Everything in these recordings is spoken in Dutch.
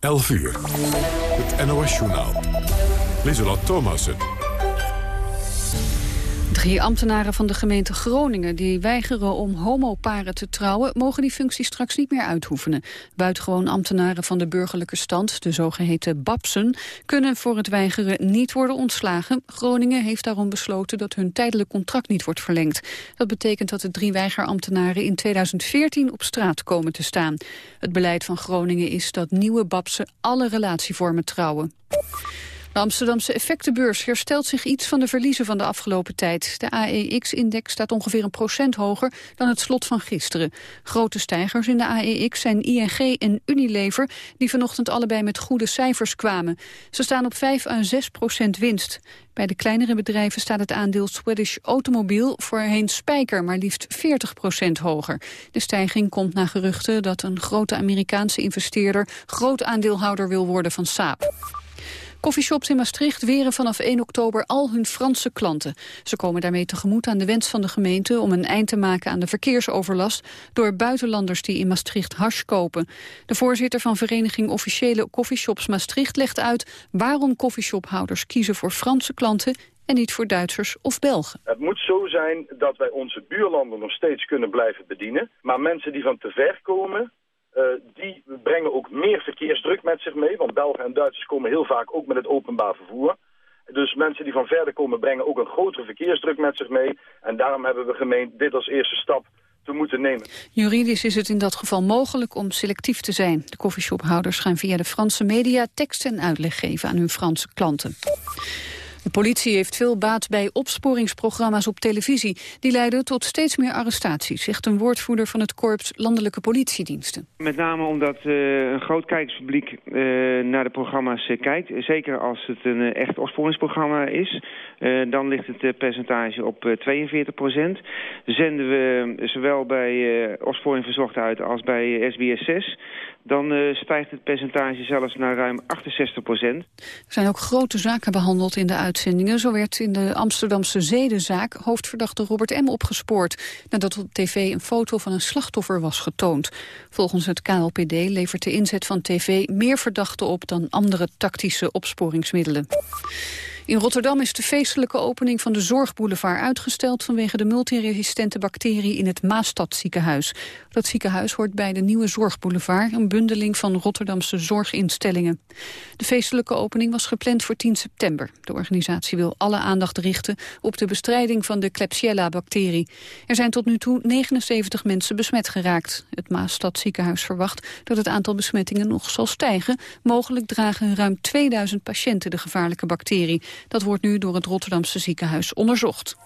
11 uur. Het NOS-journaal. Lieselot Thomassen. Drie ambtenaren van de gemeente Groningen die weigeren om homoparen te trouwen... mogen die functie straks niet meer uitoefenen. Buitengewoon ambtenaren van de burgerlijke stand, de zogeheten BAPSen... kunnen voor het weigeren niet worden ontslagen. Groningen heeft daarom besloten dat hun tijdelijk contract niet wordt verlengd. Dat betekent dat de drie weigerambtenaren in 2014 op straat komen te staan. Het beleid van Groningen is dat nieuwe BAPSen alle relatievormen trouwen. De Amsterdamse effectenbeurs herstelt zich iets van de verliezen van de afgelopen tijd. De AEX-index staat ongeveer een procent hoger dan het slot van gisteren. Grote stijgers in de AEX zijn ING en Unilever, die vanochtend allebei met goede cijfers kwamen. Ze staan op 5 à 6 procent winst. Bij de kleinere bedrijven staat het aandeel Swedish Automobiel voorheen spijker, maar liefst 40 procent hoger. De stijging komt na geruchten dat een grote Amerikaanse investeerder groot aandeelhouder wil worden van Saab. Coffeeshops in Maastricht weren vanaf 1 oktober al hun Franse klanten. Ze komen daarmee tegemoet aan de wens van de gemeente om een eind te maken aan de verkeersoverlast door buitenlanders die in Maastricht hash kopen. De voorzitter van vereniging Officiële Coffeeshops Maastricht legt uit waarom coffeeshophouders kiezen voor Franse klanten en niet voor Duitsers of Belgen. Het moet zo zijn dat wij onze buurlanden nog steeds kunnen blijven bedienen. Maar mensen die van te ver komen, uh, die brengen ook meer verkeersdruk met zich mee. Want Belgen en Duitsers komen heel vaak ook met het openbaar vervoer. Dus mensen die van verder komen brengen ook een grotere verkeersdruk met zich mee. En daarom hebben we gemeend dit als eerste stap te moeten nemen. Juridisch is het in dat geval mogelijk om selectief te zijn. De koffieshophouders gaan via de Franse media tekst en uitleg geven aan hun Franse klanten. De politie heeft veel baat bij opsporingsprogramma's op televisie. Die leiden tot steeds meer arrestaties, zegt een woordvoerder van het Korps Landelijke Politiediensten. Met name omdat uh, een groot kijkerspubliek uh, naar de programma's uh, kijkt. Zeker als het een echt opsporingsprogramma is. dan ligt het percentage op 42 procent. Zenden we zowel bij opsporing verzocht uit als bij SBS 6 dan stijgt het percentage zelfs naar ruim 68 procent. Er zijn ook grote zaken behandeld in de uitzendingen. Zo werd in de Amsterdamse zedenzaak hoofdverdachte Robert M. opgespoord... nadat op tv een foto van een slachtoffer was getoond. Volgens het KLPD levert de inzet van tv meer verdachten op... dan andere tactische opsporingsmiddelen. In Rotterdam is de feestelijke opening van de Zorgboulevard uitgesteld vanwege de multiresistente bacterie in het Maastadziekenhuis. Dat ziekenhuis hoort bij de nieuwe Zorgboulevard, een bundeling van Rotterdamse zorginstellingen. De feestelijke opening was gepland voor 10 september. De organisatie wil alle aandacht richten op de bestrijding van de Klebsiella-bacterie. Er zijn tot nu toe 79 mensen besmet geraakt. Het Maastadziekenhuis verwacht dat het aantal besmettingen nog zal stijgen. Mogelijk dragen ruim 2000 patiënten de gevaarlijke bacterie. Dat wordt nu door het Rotterdamse ziekenhuis onderzocht.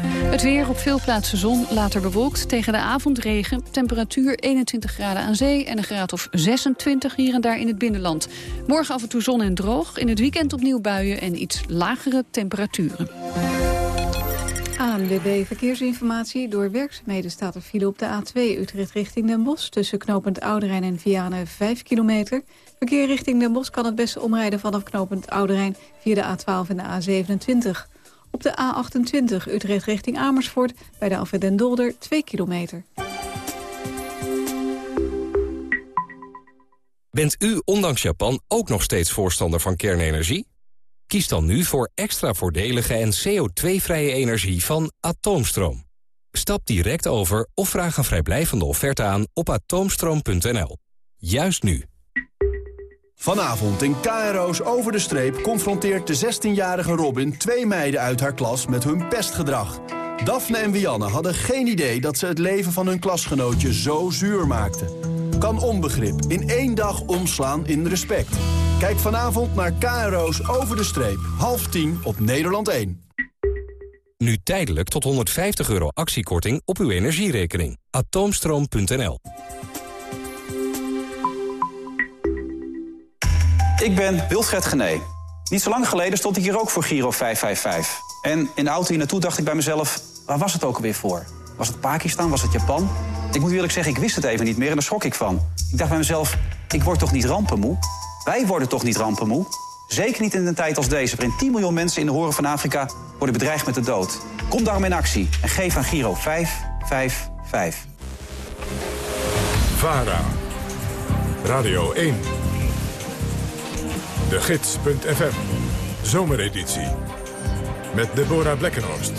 Het weer op veel plaatsen zon, later bewolkt. Tegen de avond regen, temperatuur 21 graden aan zee... en een graad of 26 hier en daar in het binnenland. Morgen af en toe zon en droog. In het weekend opnieuw buien en iets lagere temperaturen. ANWB Verkeersinformatie. Door werkzaamheden staat er file op de A2 Utrecht richting Den Bosch... tussen knooppunt Ouderijn en Vianen 5 kilometer. Verkeer richting Den Bosch kan het beste omrijden vanaf knooppunt Ouderijn... via de A12 en de A27. Op de A28 Utrecht richting Amersfoort bij de Alfred den Dolder 2 kilometer. Bent u ondanks Japan ook nog steeds voorstander van kernenergie? Kies dan nu voor extra voordelige en CO2-vrije energie van Atoomstroom. Stap direct over of vraag een vrijblijvende offerte aan op atoomstroom.nl. Juist nu. Vanavond in KRO's Over de Streep confronteert de 16-jarige Robin twee meiden uit haar klas met hun pestgedrag. Daphne en Wianne hadden geen idee dat ze het leven van hun klasgenootje zo zuur maakten. Kan onbegrip in één dag omslaan in respect. Kijk vanavond naar KRO's Over de Streep, half tien op Nederland 1. Nu tijdelijk tot 150 euro actiekorting op uw energierekening. Atoomstroom.nl Ik ben Wilfred Gené. Niet zo lang geleden stond ik hier ook voor Giro 555. En in de auto hier naartoe dacht ik bij mezelf... waar was het ook alweer voor? Was het Pakistan? Was het Japan? Ik moet eerlijk zeggen, ik wist het even niet meer en daar schrok ik van. Ik dacht bij mezelf, ik word toch niet rampenmoe? Wij worden toch niet rampenmoe? Zeker niet in een tijd als deze, waarin 10 miljoen mensen in de horen van Afrika worden bedreigd met de dood. Kom daarom in actie en geef aan Giro 555. VARA Radio 1. De Gids.fm. Zomereditie. Met Deborah Blekkenhorst.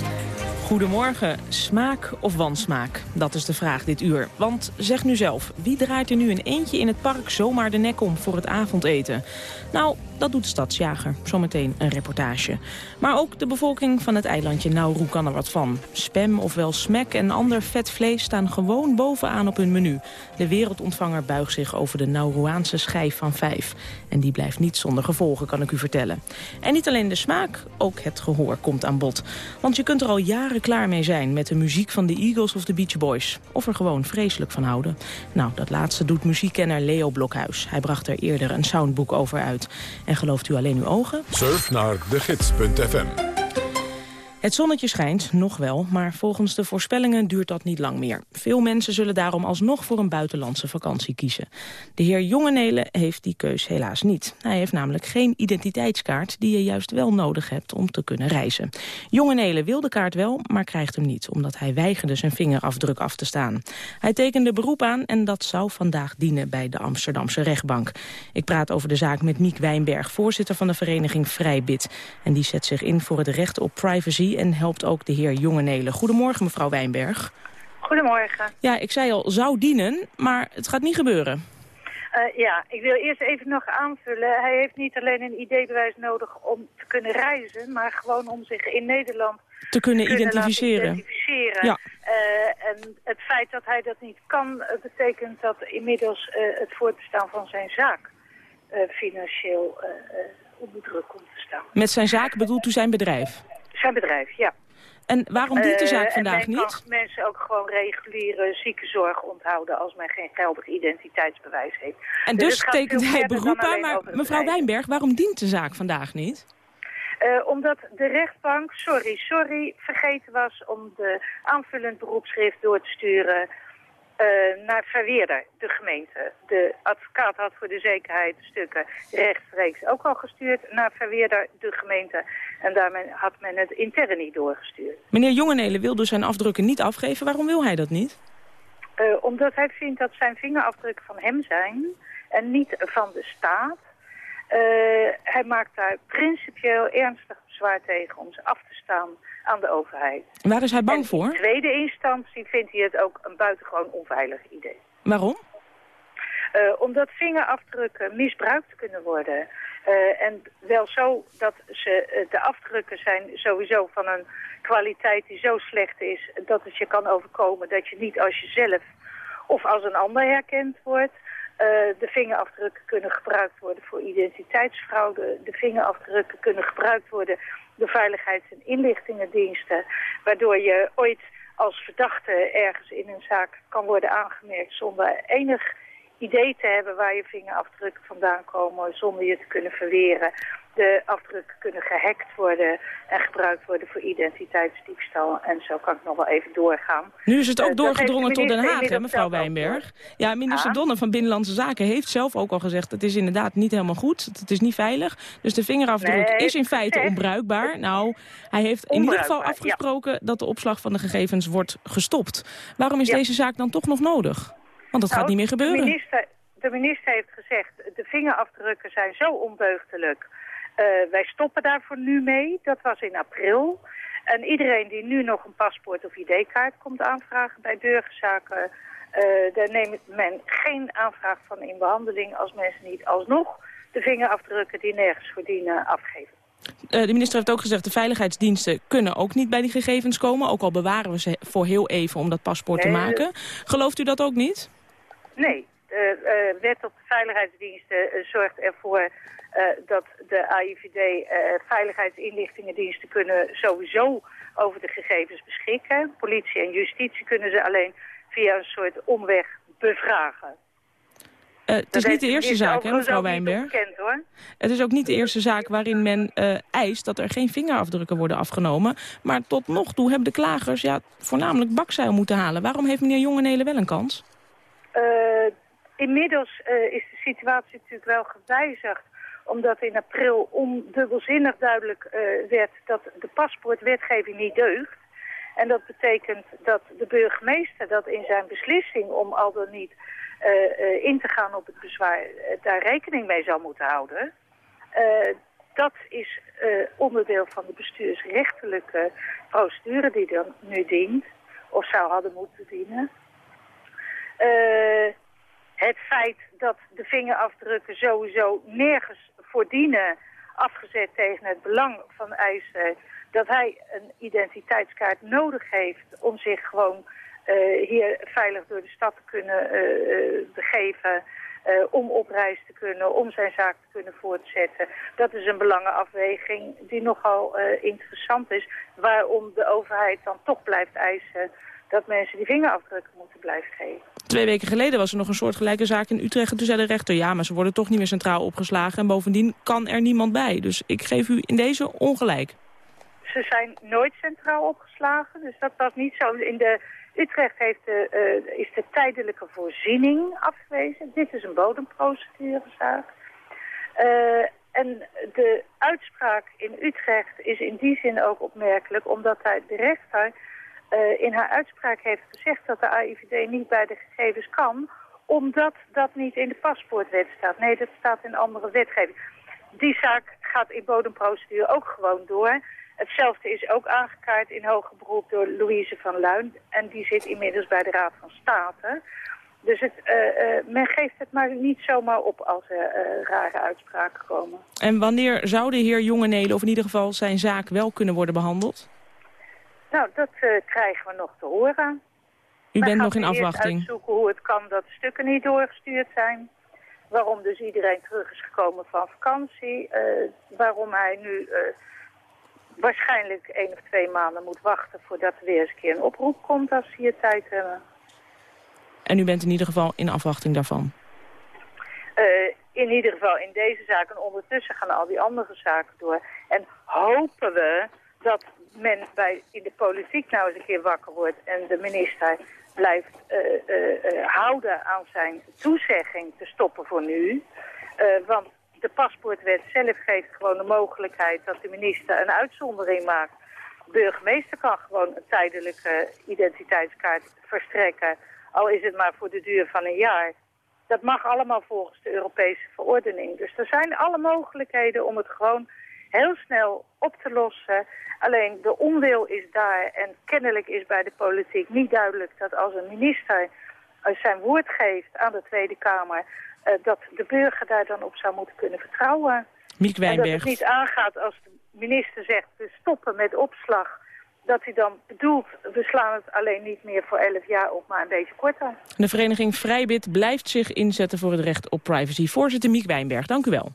Goedemorgen, smaak of wansmaak? Dat is de vraag dit uur. Want zeg nu zelf, wie draait er nu een eentje in het park zomaar de nek om voor het avondeten? Nou, dat doet stadsjager. Zometeen een reportage. Maar ook de bevolking van het eilandje Nauru kan er wat van. Spam ofwel smack en ander vet vlees staan gewoon bovenaan op hun menu. De wereldontvanger buigt zich over de Nauruaanse schijf van vijf. En die blijft niet zonder gevolgen, kan ik u vertellen. En niet alleen de smaak, ook het gehoor komt aan bod. Want je kunt er al jaren klaar mee zijn met de muziek van de Eagles of de Beach Boys. Of er gewoon vreselijk van houden. Nou, dat laatste doet muziekkenner Leo Blokhuis. Hij bracht er eerder een soundboek over uit. En gelooft u alleen uw ogen? Surf naar degids.fm. Het zonnetje schijnt, nog wel, maar volgens de voorspellingen duurt dat niet lang meer. Veel mensen zullen daarom alsnog voor een buitenlandse vakantie kiezen. De heer Jongenelen heeft die keus helaas niet. Hij heeft namelijk geen identiteitskaart die je juist wel nodig hebt om te kunnen reizen. Jongenelen wil de kaart wel, maar krijgt hem niet, omdat hij weigerde zijn vingerafdruk af te staan. Hij tekende beroep aan en dat zou vandaag dienen bij de Amsterdamse rechtbank. Ik praat over de zaak met Miek Wijnberg, voorzitter van de vereniging Vrijbid. En die zet zich in voor het recht op privacy en helpt ook de heer Jongenelen. Goedemorgen, mevrouw Wijnberg. Goedemorgen. Ja, ik zei al, zou dienen, maar het gaat niet gebeuren. Uh, ja, ik wil eerst even nog aanvullen. Hij heeft niet alleen een ID-bewijs nodig om te kunnen reizen... maar gewoon om zich in Nederland te kunnen, identificeren. identificeren. Ja. Uh, en het feit dat hij dat niet kan... Uh, betekent dat inmiddels het voortbestaan van zijn zaak... financieel onder druk komt te staan. Met zijn zaak bedoelt u zijn bedrijf? Zijn bedrijf, ja. En waarom dient de zaak vandaag niet? kan mensen ook gewoon reguliere ziekenzorg onthouden als men geen geldig identiteitsbewijs heeft. En dus, dus tekent hij beroep aan, maar mevrouw Wijnberg, waarom dient de zaak vandaag niet? Uh, omdat de rechtbank, sorry, sorry, vergeten was om de aanvullend beroepschrift door te sturen uh, naar Verweerder, de gemeente. De advocaat had voor de zekerheid stukken rechtstreeks ook al gestuurd naar Verweerder, de gemeente. En daarmee had men het intern niet doorgestuurd. Meneer Jongenelen wil dus zijn afdrukken niet afgeven. Waarom wil hij dat niet? Uh, omdat hij vindt dat zijn vingerafdrukken van hem zijn en niet van de staat. Uh, hij maakt daar principieel ernstig bezwaar tegen om ze af te staan aan de overheid. Waar is hij bang voor? In tweede instantie vindt hij het ook een buitengewoon onveilig idee. Waarom? Uh, omdat vingerafdrukken misbruikt kunnen worden. Uh, en wel zo dat ze, uh, de afdrukken zijn sowieso van een kwaliteit die zo slecht is... dat het je kan overkomen dat je niet als jezelf of als een ander herkend wordt... de vingerafdrukken kunnen gebruikt worden voor identiteitsfraude. De vingerafdrukken kunnen gebruikt worden de veiligheids- en inlichtingendiensten. Waardoor je ooit als verdachte ergens in een zaak kan worden aangemerkt zonder enig idee te hebben waar je vingerafdrukken vandaan komen, zonder je te kunnen verweren de afdrukken kunnen gehackt worden en gebruikt worden voor identiteitsdiefstal. En zo kan ik nog wel even doorgaan. Nu is het ook uh, doorgedrongen tot Den Haag, hè, mevrouw Wijnberg. Ja, minister. Donner van Binnenlandse Zaken heeft zelf ook al gezegd... het is inderdaad niet helemaal goed, het is niet veilig. Dus de vingerafdruk nee, is in feite onbruikbaar. Nou, hij heeft in ieder geval afgesproken ja. dat de opslag van de gegevens wordt gestopt. Waarom is ja. deze zaak dan toch nog nodig? Want dat nou, gaat niet meer gebeuren. De minister, de minister heeft gezegd, de vingerafdrukken zijn zo ondeugdelijk uh, wij stoppen daarvoor nu mee. Dat was in april. En iedereen die nu nog een paspoort of ID-kaart komt aanvragen bij burgerzaken... Uh, daar neemt men geen aanvraag van in behandeling als mensen niet alsnog de vingerafdrukken die nergens verdienen afgeven. Uh, de minister heeft ook gezegd, de veiligheidsdiensten kunnen ook niet bij die gegevens komen. Ook al bewaren we ze voor heel even om dat paspoort nee, te maken. Gelooft u dat ook niet? Nee, de uh, wet op de veiligheidsdiensten zorgt ervoor uh, dat de AIVD veiligheidsinlichtingendiensten kunnen sowieso over de gegevens beschikken. Politie en justitie kunnen ze alleen via een soort omweg bevragen. Het is niet de eerste zaak, hè, mevrouw Wijnberg? Bekend, hoor. Het is ook niet de eerste zaak waarin men eist dat er geen vingerafdrukken worden afgenomen. Maar tot nog toe hebben de klagers ja, voornamelijk bakzeil moeten halen. Waarom heeft meneer Jongenelen wel een kans? Uh, inmiddels is de situatie natuurlijk wel gewijzigd omdat in april ondubbelzinnig duidelijk uh, werd dat de paspoortwetgeving niet deugt. En dat betekent dat de burgemeester dat in zijn beslissing om al dan niet in te gaan op het bezwaar daar rekening mee zou moeten houden. dat is onderdeel van de bestuursrechtelijke procedure die dan nu dient, of zou hadden moeten dienen. Het feit dat de vingerafdrukken sowieso nergens voor dienen, afgezet tegen het belang van eisen, dat hij een identiteitskaart nodig heeft om zich gewoon uh, hier veilig door de stad te kunnen uh, begeven, om op reis te kunnen, om zijn zaak te kunnen voortzetten. Dat is een belangenafweging die nogal interessant is, waarom de overheid dan toch blijft eisen dat mensen die vingerafdrukken moeten blijven geven. Twee weken geleden was er nog een soortgelijke zaak in Utrecht. En toen zei de rechter, ja, maar ze worden toch niet meer centraal opgeslagen. En bovendien kan er niemand bij. Dus ik geef u in deze ongelijk. Ze zijn nooit centraal opgeslagen, dus dat was niet zo. In de Utrecht heeft de, uh, is de tijdelijke voorziening afgewezen. Dit is een bodemprocedurezaak. Uh, en de uitspraak in Utrecht is in die zin ook opmerkelijk... omdat hij de rechter uh, in haar uitspraak heeft gezegd dat de AIVD niet bij de gegevens kan... omdat dat niet in de paspoortwet staat. Nee, dat staat in andere wetgeving. Die zaak gaat in bodemprocedure ook gewoon door... Hetzelfde is ook aangekaart in hoger beroep door Louise van Luin. En die zit inmiddels bij de Raad van State. Dus het, uh, uh, men geeft het maar niet zomaar op als er rare uitspraken komen. En wanneer zou de heer Jongenelen, of in ieder geval zijn zaak, wel kunnen worden behandeld? Nou, dat krijgen we nog te horen. U bent nog in afwachting? uitzoeken hoe het kan dat stukken niet doorgestuurd zijn. Waarom dus iedereen terug is gekomen van vakantie. waarom hij nu waarschijnlijk één of twee maanden moet wachten voordat er weer eens een keer een oproep komt als ze hier tijd hebben. En u bent in ieder geval in afwachting daarvan? Uh, in ieder geval in deze zaak. En ondertussen gaan al die andere zaken door. En hopen we dat men bij, in de politiek nou eens een keer wakker wordt en de minister blijft uh, uh, houden aan zijn toezegging te stoppen voor nu. want de paspoortwet zelf geeft gewoon de mogelijkheid dat de minister een uitzondering maakt. De burgemeester kan gewoon een tijdelijke identiteitskaart verstrekken, al is het maar voor de duur van een jaar. Dat mag allemaal volgens de Europese verordening. Dus er zijn alle mogelijkheden om het gewoon heel snel op te lossen. Alleen de onwil is daar en kennelijk is bij de politiek niet duidelijk dat als een minister zijn woord geeft aan de Tweede Kamer uh, dat de burger daar dan op zou moeten kunnen vertrouwen. Miek Wijnberg. En dat het niet aangaat als de minister zegt, we stoppen met opslag dat hij dan bedoelt, we slaan het alleen niet meer voor 11 jaar op, maar een beetje korter. De vereniging Vrijbid blijft zich inzetten voor het recht op privacy. Voorzitter Miek Wijnberg, dank u wel.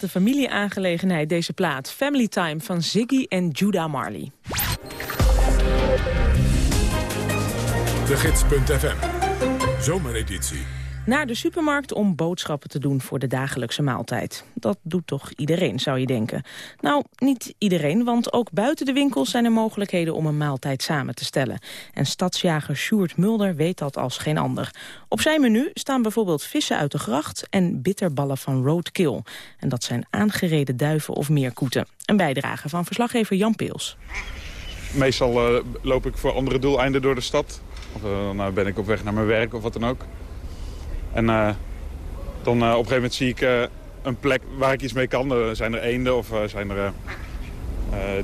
Echte familieaangelegenheid deze plaat. Family Time van Ziggy en Judah Marley. De Gids.fm. Zomereditie. Naar de supermarkt om boodschappen te doen voor de dagelijkse maaltijd. Dat doet toch iedereen, zou je denken. Nou, niet iedereen, want ook buiten de winkels zijn er mogelijkheden om een maaltijd samen te stellen. En stadsjager Sjoerd Mulder weet dat als geen ander. Op zijn menu staan bijvoorbeeld vissen uit de gracht en bitterballen van roadkill. En dat zijn aangereden duiven of meerkoeten. Een bijdrage van verslaggever Jan Peels. Meestal eh, loop ik voor andere doeleinden door de stad. Of eh, nou ben ik op weg naar mijn werk of wat dan ook. En eh, dan eh, op een gegeven moment zie ik eh, een plek waar ik iets mee kan. Er zijn er eenden of zijn er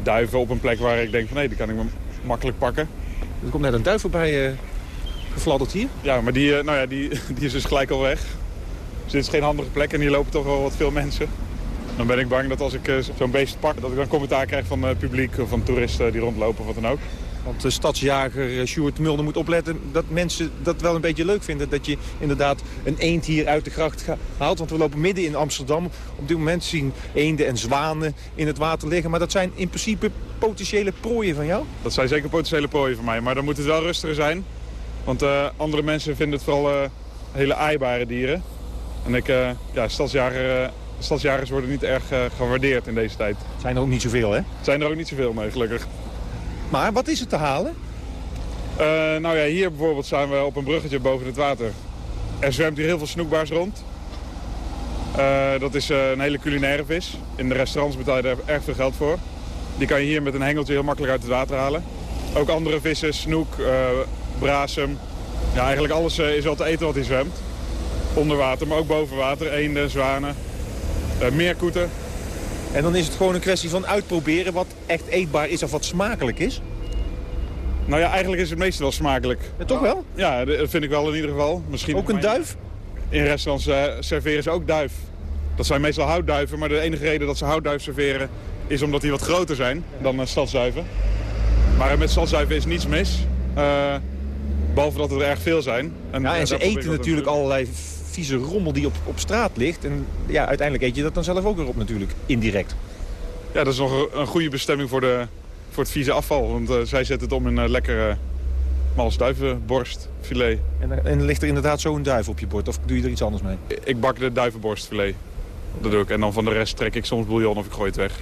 duiven op een plek waar ik denk van... hé, die kan ik me makkelijk pakken. Er komt net een duif voorbij gefladderd hier. Ja, maar die, nou ja, die, die is dus gelijk al weg. Dus dit is geen handige plek en hier lopen toch wel wat veel mensen. Dan ben ik bang dat als ik zo'n beest pak... dat ik dan commentaar krijg van het publiek of van toeristen die rondlopen of wat dan ook. Want de stadsjager eh, Sjoerd Mulder moet opletten dat mensen dat wel een beetje leuk vinden. Dat je inderdaad een eend hier uit de gracht haalt. Want we lopen midden in Amsterdam. Op dit moment zien eenden en zwanen in het water liggen. Maar dat zijn in principe potentiële prooien van jou? Dat zijn zeker potentiële prooien voor mij, maar dan moet het wel rustiger zijn. Want eh, andere mensen vinden het vooral eh, hele aaibare dieren. En ik, ja, stadsjager, stadsjagers worden niet erg gewaardeerd in deze tijd. Zijn er ook niet zoveel, hè? Zijn er ook niet zoveel mee, gelukkig. Maar wat is er te halen? Eh, nou ja, hier bijvoorbeeld staan we op een bruggetje boven het water. Er zwemt hier heel veel snoekbaars rond. Eh, dat is eh, een hele culinaire vis. In de restaurants betaal je er erg veel geld voor. Die kan je hier met een hengeltje heel makkelijk uit het water halen. Ook andere vissen, snoek, eh brasem. Ja, eigenlijk alles is wel te eten wat hier zwemt. Onder water, maar ook boven water. Eenden, zwanen, meerkoeten. En dan is het gewoon een kwestie van uitproberen wat echt eetbaar is of wat smakelijk is. Nou ja, eigenlijk is het meestal wel smakelijk. Ja, toch wel? Ja, dat vind ik wel in ieder geval. Misschien Ook een duif? In restaurants eh, serveren ze ook duif. Dat zijn meestal houtduiven, maar de enige reden dat ze houtduif serveren... is omdat die wat groter zijn dan uh, stadsduiven. Maar met stadsduiven is niets mis. Uh, behalve dat er erg veel zijn. En, ja, en ze eten natuurlijk allerlei vieze rommel die op, op straat ligt. En ja, uiteindelijk eet je dat dan zelf ook weer op natuurlijk, indirect. Ja, dat is nog een goede bestemming voor, de, voor het vieze afval. Want uh, zij zetten het om in uh, lekkere mals duivenborstfilet. En, en ligt er inderdaad zo'n duif op je bord? Of doe je er iets anders mee? Ik bak de duivenborstfilet. Dat doe ik. En dan van de rest trek ik soms bouillon of ik gooi het weg.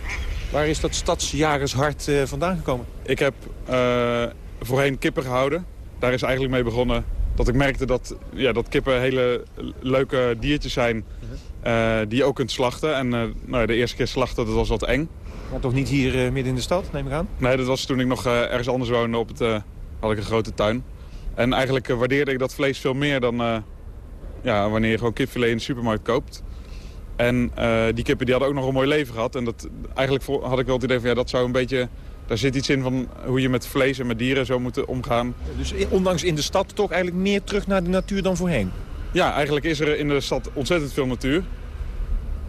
Waar is dat stadsjagershart uh, vandaan gekomen? Ik heb voorheen kippen gehouden. Daar is eigenlijk mee begonnen dat ik merkte dat, ja, dat kippen hele leuke diertjes zijn uh, die je ook kunt slachten. En nou ja, de eerste keer slachten, dat was wat eng. Maar toch niet hier midden in de stad, neem ik aan? Nee, dat was toen ik nog ergens anders woonde. Op het, had ik een grote tuin. En eigenlijk waardeerde ik dat vlees veel meer dan ja, wanneer je gewoon kipfilet in de supermarkt koopt. En die kippen die hadden ook nog een mooi leven gehad. En dat, eigenlijk had ik wel het idee van ja, dat zou een beetje... Daar zit iets in van hoe je met vlees en met dieren zou moeten omgaan. Dus ondanks in de stad toch eigenlijk meer terug naar de natuur dan voorheen? Ja, eigenlijk is er in de stad ontzettend veel natuur.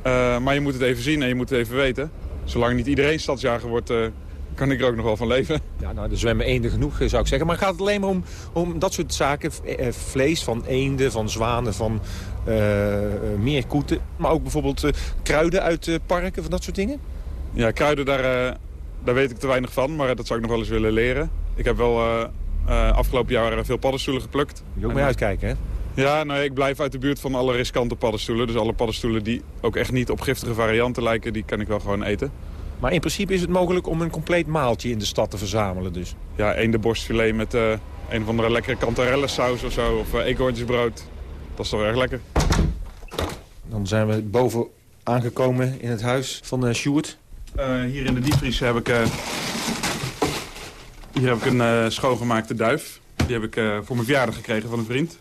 Uh, maar je moet het even zien en je moet het even weten. Zolang niet iedereen stadsjager wordt, uh, kan ik er ook nog wel van leven. Ja, nou, er zwemmen eenden genoeg, zou ik zeggen. Maar gaat het alleen maar om, om dat soort zaken? Vlees van eenden, van zwanen, van uh, meerkoeten. Maar ook bijvoorbeeld kruiden uit parken, van dat soort dingen? Ja, kruiden, daar, daar weet ik te weinig van. Maar dat zou ik nog wel eens willen leren. Ik heb wel afgelopen jaar veel paddenstoelen geplukt. Moet je ook mee uitkijken, hè? Ja, nou, ik blijf uit de buurt van alle riskante paddenstoelen. Dus alle paddenstoelen die ook echt niet op giftige varianten lijken, die kan ik wel gewoon eten. Maar in principe is het mogelijk om een compleet maaltje in de stad te verzamelen dus? Ja, eendenborstfilet met uh, een of andere lekkere kantarellensaus of zo. Of uh, eekhoorntjesbrood. Dat is toch erg lekker. Dan zijn we boven aangekomen in het huis van uh, Sjoerd. Eh, hier in de diepvries heb ik, eh, hier heb ik een eh, schoongemaakte duif. Die heb ik voor mijn verjaardag gekregen van een vriend.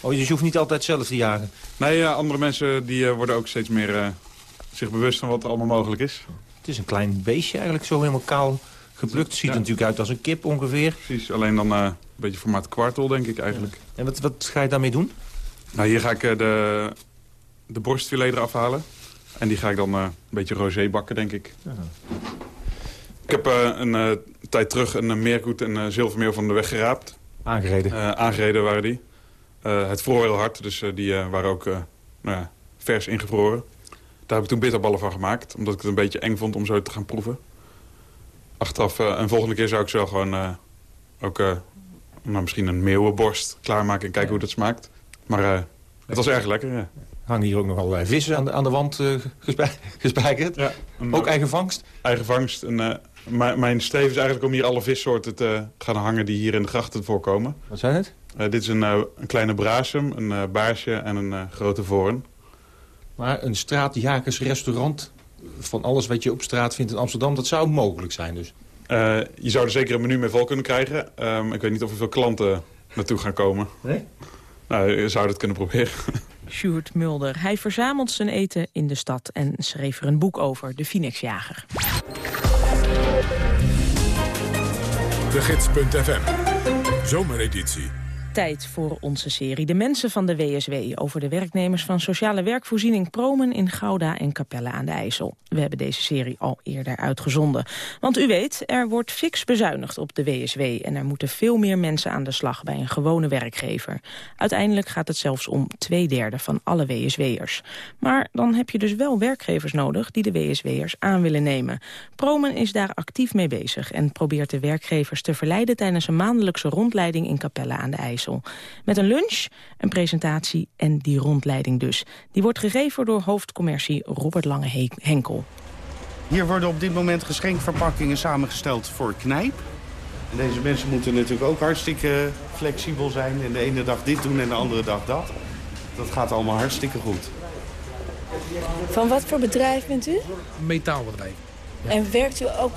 Oh, dus je hoeft niet altijd zelf te jagen? Nee, andere mensen die worden ook steeds meer zich bewust van wat er allemaal mogelijk is. Het is een klein beestje eigenlijk, zo helemaal kaal geplukt. Ziet er natuurlijk uit als een kip ongeveer. Precies, alleen dan een beetje formaat kwartel denk ik eigenlijk. En wat, wat ga je daarmee doen? Nou, hier ga ik de, de borstfilet eraf halen. En die ga ik dan eh, een beetje rosé bakken, denk ik. Ik heb eh, een eh, tijd terug een uh, meerkoet en uh, zilvermeel van de weg geraapt. Aangereden? Uh, aangereden waren die. Uh, het vroor heel hard, dus uh, die waren ook nou ja, vers ingevroren. Daar heb ik toen bitterballen van gemaakt, omdat ik het een beetje eng vond om zo te gaan proeven. Achteraf, een volgende keer zou ik zo gewoon ook nou, misschien een meeuwenborst klaarmaken en kijken ja. hoe dat smaakt. Maar het was erg lekker, ja. Hangen hier ook nog allerlei vissen aan de, aan de wand uh, gespijkerd. Ja, ook eigen vangst? Eigen vangst. En, uh, mijn streven is eigenlijk om hier alle vissoorten te gaan hangen die hier in de grachten voorkomen. Wat zijn het? Dit is een, een kleine brasem, een baarsje en een grote voorn. Maar een straatjagersrestaurant van alles wat je op straat vindt in Amsterdam, dat zou mogelijk zijn dus? je zou er zeker een menu mee vol kunnen krijgen. Um, ik weet niet of er veel klanten naartoe gaan komen. Nee? Nou, je zou dat kunnen proberen. Sjoerd Mulder. Hij verzamelt zijn eten in de stad en schreef er een boek over, de Phoenixjager. De Gids.fm, zomereditie. Tijd voor onze serie De Mensen van de WSW... over de werknemers van sociale werkvoorziening Promen in Gouda en Capelle aan de IJssel. We hebben deze serie al eerder uitgezonden. Want u weet, er wordt fix bezuinigd op de WSW... en er moeten veel meer mensen aan de slag bij een gewone werkgever. Uiteindelijk gaat het zelfs om twee derde van alle WSW'ers. Maar dan heb je dus wel werkgevers nodig die de WSW'ers aan willen nemen. Promen is daar actief mee bezig en probeert de werkgevers te verleiden... tijdens een maandelijkse rondleiding in Capelle aan de IJssel. Met een lunch, een presentatie en die rondleiding dus. Die wordt gegeven door hoofdcommercie Robert Lange Henkel. Hier worden op dit moment geschenkverpakkingen samengesteld voor knijp. En deze mensen moeten natuurlijk ook hartstikke flexibel zijn. En de ene dag dit doen en de andere dag dat. Dat gaat allemaal hartstikke goed. Van wat voor bedrijf bent u? Een metaalbedrijf. Ja. En werkt u ook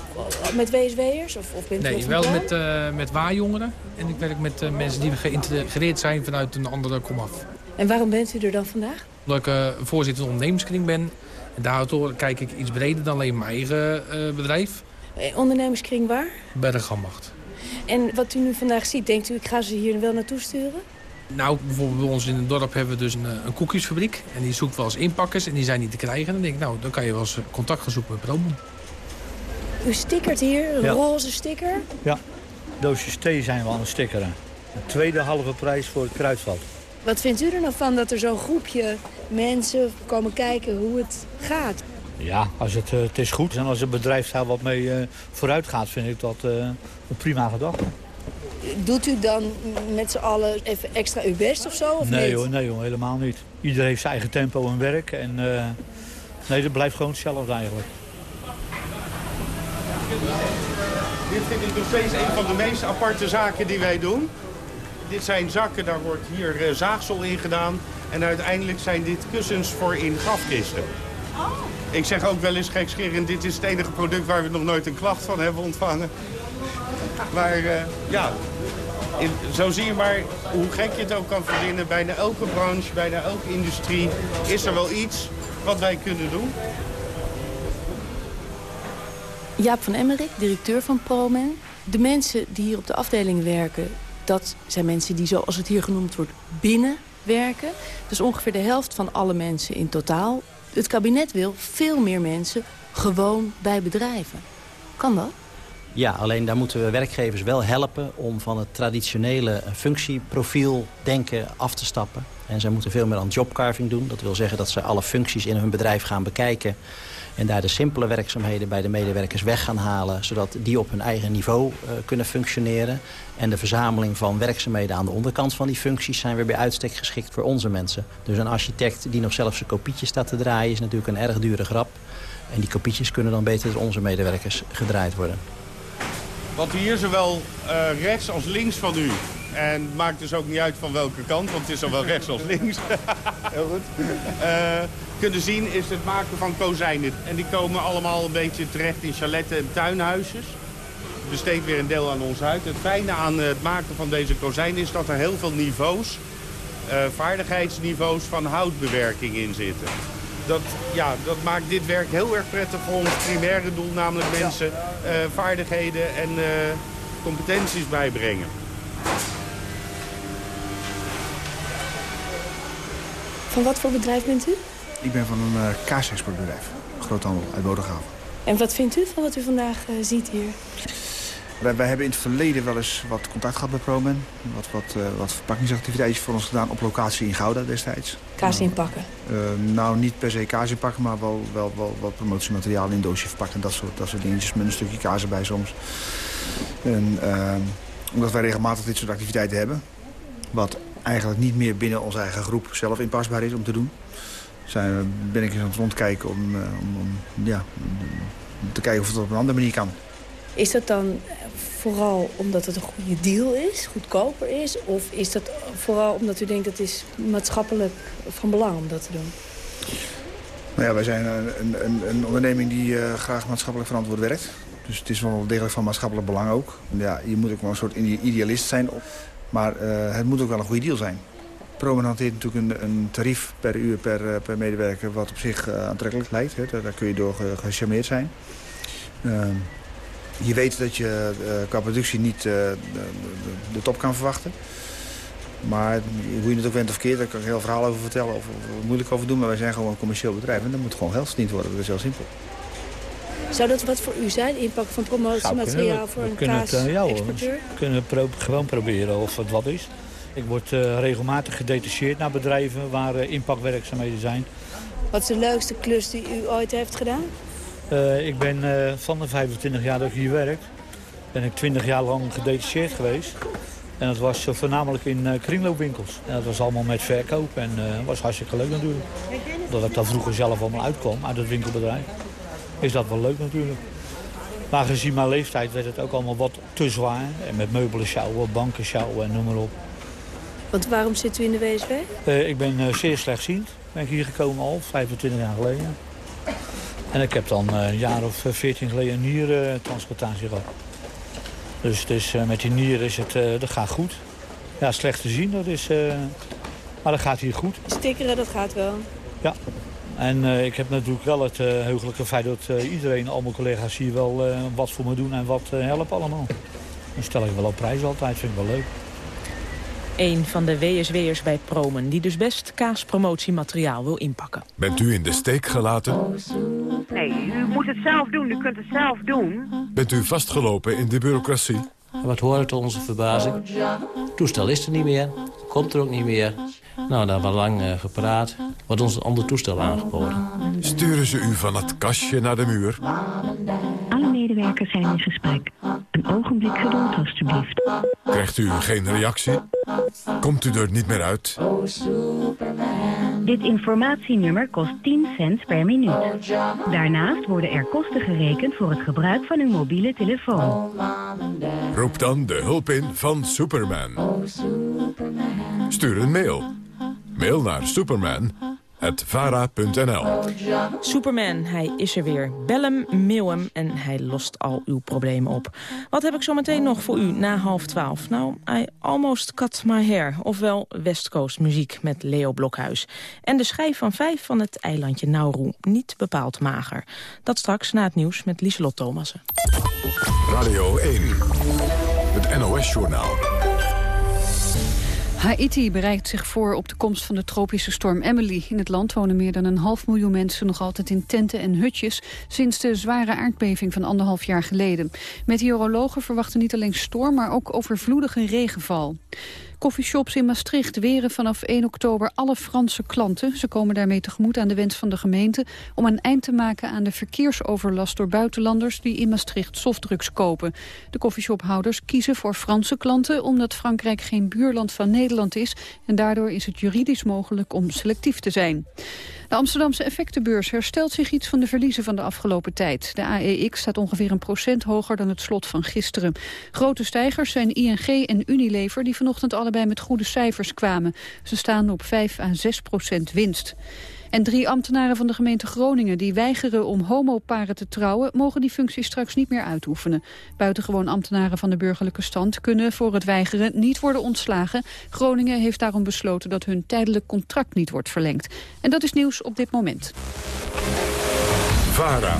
met WSW'ers? Of, of bent nee, u wel met, uh, met waarjongeren. En ik werk met uh, mensen die geïntegreerd zijn vanuit een andere komaf. En waarom bent u er dan vandaag? Omdat ik uh, voorzitter van de ondernemerskring ben. En daardoor kijk ik iets breder dan alleen mijn eigen bedrijf. Ondernemerskring waar? Bij de Gammacht. En wat u nu vandaag ziet, denkt u ik ga ze hier wel naartoe sturen? Nou, bijvoorbeeld bij ons in het dorp hebben we dus een, een koekjesfabriek. En die zoekt wel eens inpakkers en die zijn niet te krijgen. En dan denk ik, nou, dan kan je wel eens contact gaan zoeken met Promen. U stickert hier, een ja. roze sticker? Ja, doosjes thee zijn we aan het stickeren. De tweede halve prijs voor het kruidvat. Wat vindt u er nou van dat er zo'n groepje mensen komen kijken hoe het gaat? Ja, als het, uh, het is goed. En als het bedrijf daar wat mee uh, vooruit gaat, vind ik dat uh, een prima gedachte. Doet u dan met z'n allen even extra uw best of zo? Of nee, niet? Hoor, nee hoor, helemaal niet. Iedereen heeft zijn eigen tempo en werk. En nee, dat blijft gewoon hetzelfde eigenlijk. Dit vind ik nog steeds een van de meest aparte zaken die wij doen. Dit zijn zakken, daar wordt hier uh, zaagsel in gedaan. En uiteindelijk zijn dit kussens voor in grafkisten. Oh. Ik zeg ook wel eens gekscherend, dit is het enige product waar we nog nooit een klacht van hebben ontvangen. Maar uh, ja, in, zo zie je maar hoe gek je het ook kan verzinnen. Bijna elke branche, bijna elke industrie is er wel iets wat wij kunnen doen. Jaap van Emmerik, directeur van ProMen. De mensen die hier op de afdeling werken... dat zijn mensen die, zoals het hier genoemd wordt, binnen werken. Dus ongeveer de helft van alle mensen in totaal. Het kabinet wil veel meer mensen gewoon bij bedrijven. Kan dat? Ja, alleen daar moeten we werkgevers wel helpen om van het traditionele functieprofiel denken af te stappen. En zij moeten veel meer aan jobcarving doen. Dat wil zeggen dat ze alle functies in hun bedrijf gaan bekijken. En daar de simpele werkzaamheden bij de medewerkers weg gaan halen... zodat die op hun eigen niveau uh, kunnen functioneren. En de verzameling van werkzaamheden aan de onderkant van die functies... zijn weer bij uitstek geschikt voor onze mensen. Dus een architect die nog zelf zijn kopietjes staat te draaien... is natuurlijk een erg dure grap. En die kopietjes kunnen dan beter door onze medewerkers gedraaid worden. Wat we hier zowel uh, rechts als links van u En het maakt dus ook niet uit van welke kant, want het is zowel rechts als links. Heel goed. Eh, kunnen zien is het maken van kozijnen. En die komen allemaal een beetje terecht in chaletten en tuinhuisjes. Besteedt weer een deel aan ons uit. Het fijne aan het maken van deze kozijnen is dat er heel veel niveaus, eh, vaardigheidsniveaus van houtbewerking in zitten. Dat, ja, dat maakt dit werk heel erg prettig voor ons primaire doel, namelijk mensen eh, vaardigheden en eh, competenties bijbrengen. Van wat voor bedrijf bent u? Ik ben van een uh, kaasexportbedrijf, groothandel uit Bodegraven. En wat vindt u van wat u vandaag uh, ziet hier? Wij, wij, hebben in het verleden wel eens wat contact gehad met ProMen. Wat, wat, uh, wat verpakkingsactiviteitjes voor ons gedaan op locatie in Gouda destijds. Kaas inpakken? nou, niet per se kaas inpakken, maar wel, wel, wel wat promotiemateriaal in doosje verpakken. Dat soort, dat soort dingetjes met een stukje kaas erbij soms. En, omdat wij regelmatig dit soort activiteiten hebben. Wat eigenlijk niet meer binnen onze eigen groep zelf inpasbaar is om te doen. Zijn, ben ik eens aan het rondkijken om, om, om, ja, te kijken of het op een andere manier kan. Is dat dan vooral omdat het een goede deal is, goedkoper is? Of is dat vooral omdat u denkt dat het is maatschappelijk van belang om dat te doen? Nou ja, wij zijn een, een, een onderneming die uh, graag maatschappelijk verantwoord werkt. Dus het is wel degelijk van maatschappelijk belang ook. Ja, je moet ook wel een soort idealist zijn. Maar uh, het moet ook wel een goede deal zijn. Promen hanteert natuurlijk een, een, tarief per uur per, per medewerker... wat op zich uh, aantrekkelijk lijkt. Hè. Daar, daar, kun je door ge, gecharmeerd zijn. Uh, je weet dat je qua productie niet de, de, de, top kan verwachten. Maar hoe je het ook went of keert, daar kan ik een heel verhaal over vertellen. Of er moeilijk over doen. Maar wij zijn gewoon een commercieel bedrijf. En dan moet gewoon geld verdiend worden. Dat is heel simpel. Zou dat wat voor u zijn, inpakken van promotiemateriaal voor een kaas-exporteur? we kunnen pro gewoon proberen of het wat is. Ik word uh, regelmatig gedetacheerd naar bedrijven waar uh, inpakwerkzaamheden zijn. Wat is de leukste klus die u ooit heeft gedaan? Uh, ik ben van de 25 jaar dat ik hier werk, ben ik 20 jaar lang gedetacheerd geweest. En dat was voornamelijk in kringloopwinkels. En dat was allemaal met verkoop en dat was hartstikke leuk natuurlijk. Dat ik daar vroeger zelf allemaal uitkwam uit het winkelbedrijf is dat wel leuk natuurlijk. Maar gezien mijn leeftijd werd het ook allemaal wat te zwaar. En met meubelen sjouwen, banken sjouwen en noem maar op. Want waarom zit u in de WSW? Uh, ik ben uh, zeer slechtziend. Ben ik hier gekomen al, 25 jaar geleden. En ik heb dan uh, een jaar of 14 geleden een niertransplantatie gehad. Dus, dus met die nier is het, dat gaat goed. Ja, slecht te zien, dat is, maar dat gaat hier goed. Stickeren, dat gaat wel? Ja, en uh, ik heb natuurlijk wel het uh, heugelijke feit dat uh, iedereen, al mijn collega's hier wel wat voor me doen en wat helpen allemaal. Dan stel ik wel op prijs altijd, vind ik wel leuk. Een van de WSW'ers bij Promen, die dus best kaaspromotiemateriaal wil inpakken. Bent u in de steek gelaten? Nee, u moet het zelf doen, u kunt het zelf doen. Bent u vastgelopen in de bureaucratie? Wat hoort tot onze verbazing? Het toestel is er niet meer, komt er ook niet meer. Nou, daar hebben we lang uh, gepraat. Wordt ons een ander toestel aangeboden. Sturen ze u van het kastje naar de muur? Medewerkers zijn in gesprek. Een ogenblik geduld, alstublieft. Krijgt u geen reactie? Komt u er niet meer uit? Dit informatienummer kost 10 cent per minuut. Daarnaast worden er kosten gerekend voor het gebruik van uw mobiele telefoon. Roep dan de hulp in van Superman. Stuur een mail. Mail naar superman.vara.nl Superman, hij is er weer. Bel hem, mail hem en hij lost al uw problemen op. Wat heb ik zo meteen nog voor u na half twaalf? Nou, I almost cut my hair, ofwel West Coast muziek met Leo Blokhuis. En de schijf van vijf van het eilandje Nauru, niet bepaald mager. Dat straks na het nieuws met Lieselot Thomassen. Radio 1, het NOS-journaal. Haiti bereidt zich voor op de komst van de tropische storm Emily. In het land wonen meer dan een half miljoen mensen nog altijd in tenten en hutjes... sinds de zware aardbeving van anderhalf jaar geleden. Meteorologen verwachten niet alleen storm, maar ook overvloedige regenval. Coffeeshops in Maastricht weren vanaf 1 oktober alle Franse klanten. Ze komen daarmee tegemoet aan de wens van de gemeente... om een eind te maken aan de verkeersoverlast door buitenlanders... die in Maastricht softdrugs kopen. De coffeeshophouders kiezen voor Franse klanten... omdat Frankrijk geen buurland van Nederland is... en daardoor is het juridisch mogelijk om selectief te zijn. De Amsterdamse effectenbeurs herstelt zich iets van de verliezen van de afgelopen tijd. De AEX staat ongeveer een procent hoger dan het slot van gisteren. Grote stijgers zijn ING en Unilever die vanochtend allebei met goede cijfers kwamen. Ze staan op 5 à 6 procent winst. En drie ambtenaren van de gemeente Groningen die weigeren om homoparen te trouwen... mogen die functie straks niet meer uitoefenen. Buitengewoon ambtenaren van de burgerlijke stand kunnen voor het weigeren niet worden ontslagen. Groningen heeft daarom besloten dat hun tijdelijk contract niet wordt verlengd. En dat is nieuws op dit moment. VARA.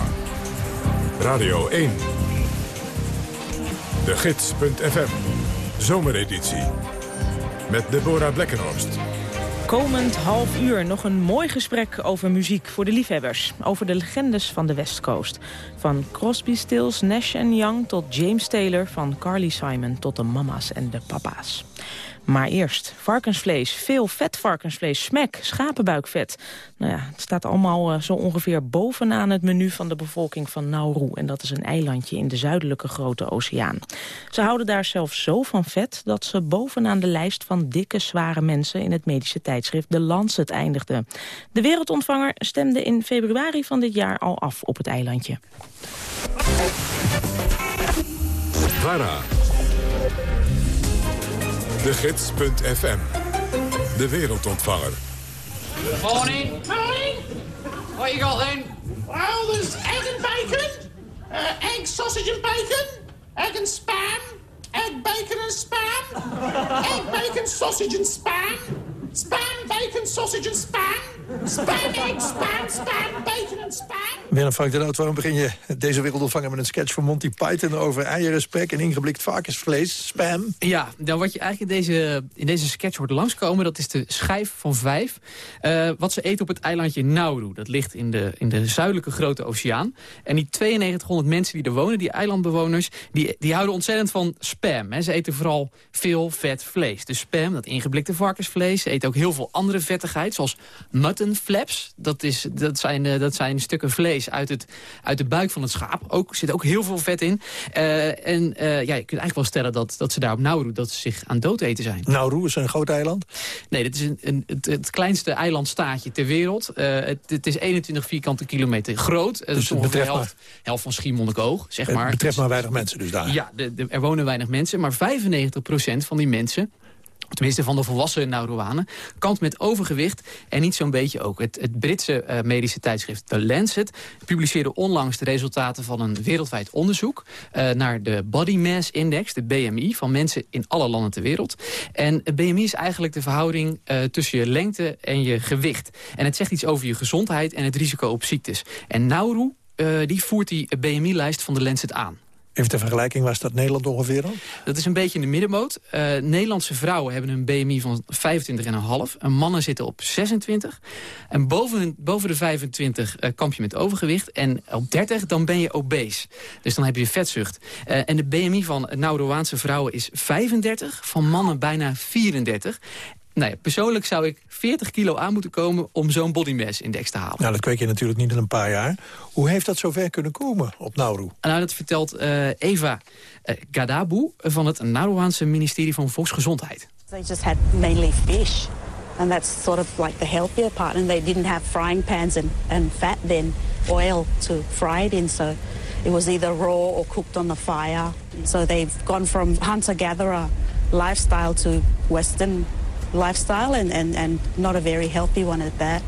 Radio 1. De Gids.fm. Zomereditie. Met Deborah Blekkenhorst. Komend half uur nog een mooi gesprek over muziek voor de liefhebbers. Over de legendes van de West Coast. Van Crosby, Stills, Nash Young tot James Taylor... van Carly Simon tot de mama's en de papa's. Maar eerst varkensvlees, veel vet varkensvlees, smek, schapenbuikvet. Nou ja, het staat allemaal uh, zo ongeveer bovenaan het menu van de bevolking van Nauru. En dat is een eilandje in de zuidelijke grote oceaan. Ze houden daar zelfs zo van vet dat ze bovenaan de lijst van dikke, zware mensen in het medische tijdschrift The Lancet eindigden. De wereldontvanger stemde in februari van dit jaar al af op het eilandje. De Gids.fm. De wereldontvanger. Morning. Morning. What you got then? Well, there's egg and bacon, uh, egg, sausage and bacon, egg and spam, egg, bacon and spam, egg, bacon, sausage and spam, spam, bacon, sausage and spam, spam, egg, spam, spam, bacon and spam. Willem Frank de Noot, waarom begin je deze wereldontvanger met een sketch van Monty Python over eieren, spek en ingeblikt varkensvlees, spam? Ja, nou wat je eigenlijk in deze, in deze sketch hoort langskomen, dat is de schijf van vijf. Eh, wat ze eten op het eilandje Nauru. Dat ligt in de, in de zuidelijke grote oceaan. En die 9200 mensen die er wonen, die eilandbewoners, die, die houden ontzettend van spam. Hè. Ze eten vooral veel vet vlees. Dus spam, dat ingeblikte varkensvlees. Ze eten ook heel veel andere vettigheid, zoals mutton flaps. Dat, is, dat, zijn, eh, dat zijn stukken vlees uit, het, uit de buik van het schaap. Ook, zit ook heel veel vet in. Eh, en uh, ja, je kunt eigenlijk wel stellen dat, dat ze daar op Nauru dat ze zich aan dood eten zijn. Nauru is een groot eiland? Nee, dit is een, een, het, het kleinste eilandstaatje ter wereld. Het, het, is 21 vierkante kilometer groot. Dus het betreft helft, helft van Schiermonnikoog, zeg maar. Het betreft maar weinig mensen dus daar. Ja, de, de, er wonen weinig mensen, maar 95% van die mensen tenminste van de volwassen Nauruanen, kant met overgewicht en niet zo'n beetje ook. Het, het Britse uh, medische tijdschrift The Lancet publiceerde onlangs de resultaten van een wereldwijd onderzoek uh, naar de Body Mass Index, de BMI, van mensen in alle landen ter wereld. En BMI is eigenlijk de verhouding uh, tussen je lengte en je gewicht. En het zegt iets over je gezondheid en het risico op ziektes. En Nauru, die voert die BMI-lijst van de Lancet aan. Even ter vergelijking, waar staat Nederland ongeveer dan? Dat is een beetje in de middenmoot. Uh, Nederlandse vrouwen hebben een BMI van 25,5. En mannen zitten op 26. En boven, boven de 25 uh, kamp je met overgewicht. En op 30 dan ben je obese. Dus dan heb je vetzucht. Uh, en de BMI van Nauruaanse vrouwen is 35. Van mannen bijna 34. Nou ja, persoonlijk zou ik 40 kilo aan moeten komen om zo'n body mass index te halen. Nou, dat kweek je natuurlijk niet in een paar jaar. Hoe heeft dat zover kunnen komen op Nauru? Nou, dat vertelt uh, Eva uh, Gadabu van het Nauruaanse ministerie van Volksgezondheid. They just had mainly fish. And that's sort of like the healthier part. And they didn't have frying pans and, and fat then, oil to fry it in. So it was either raw or cooked on the fire. So they've gone from hunter-gatherer lifestyle to Western lifestyle and, and, and not a very healthy one at that.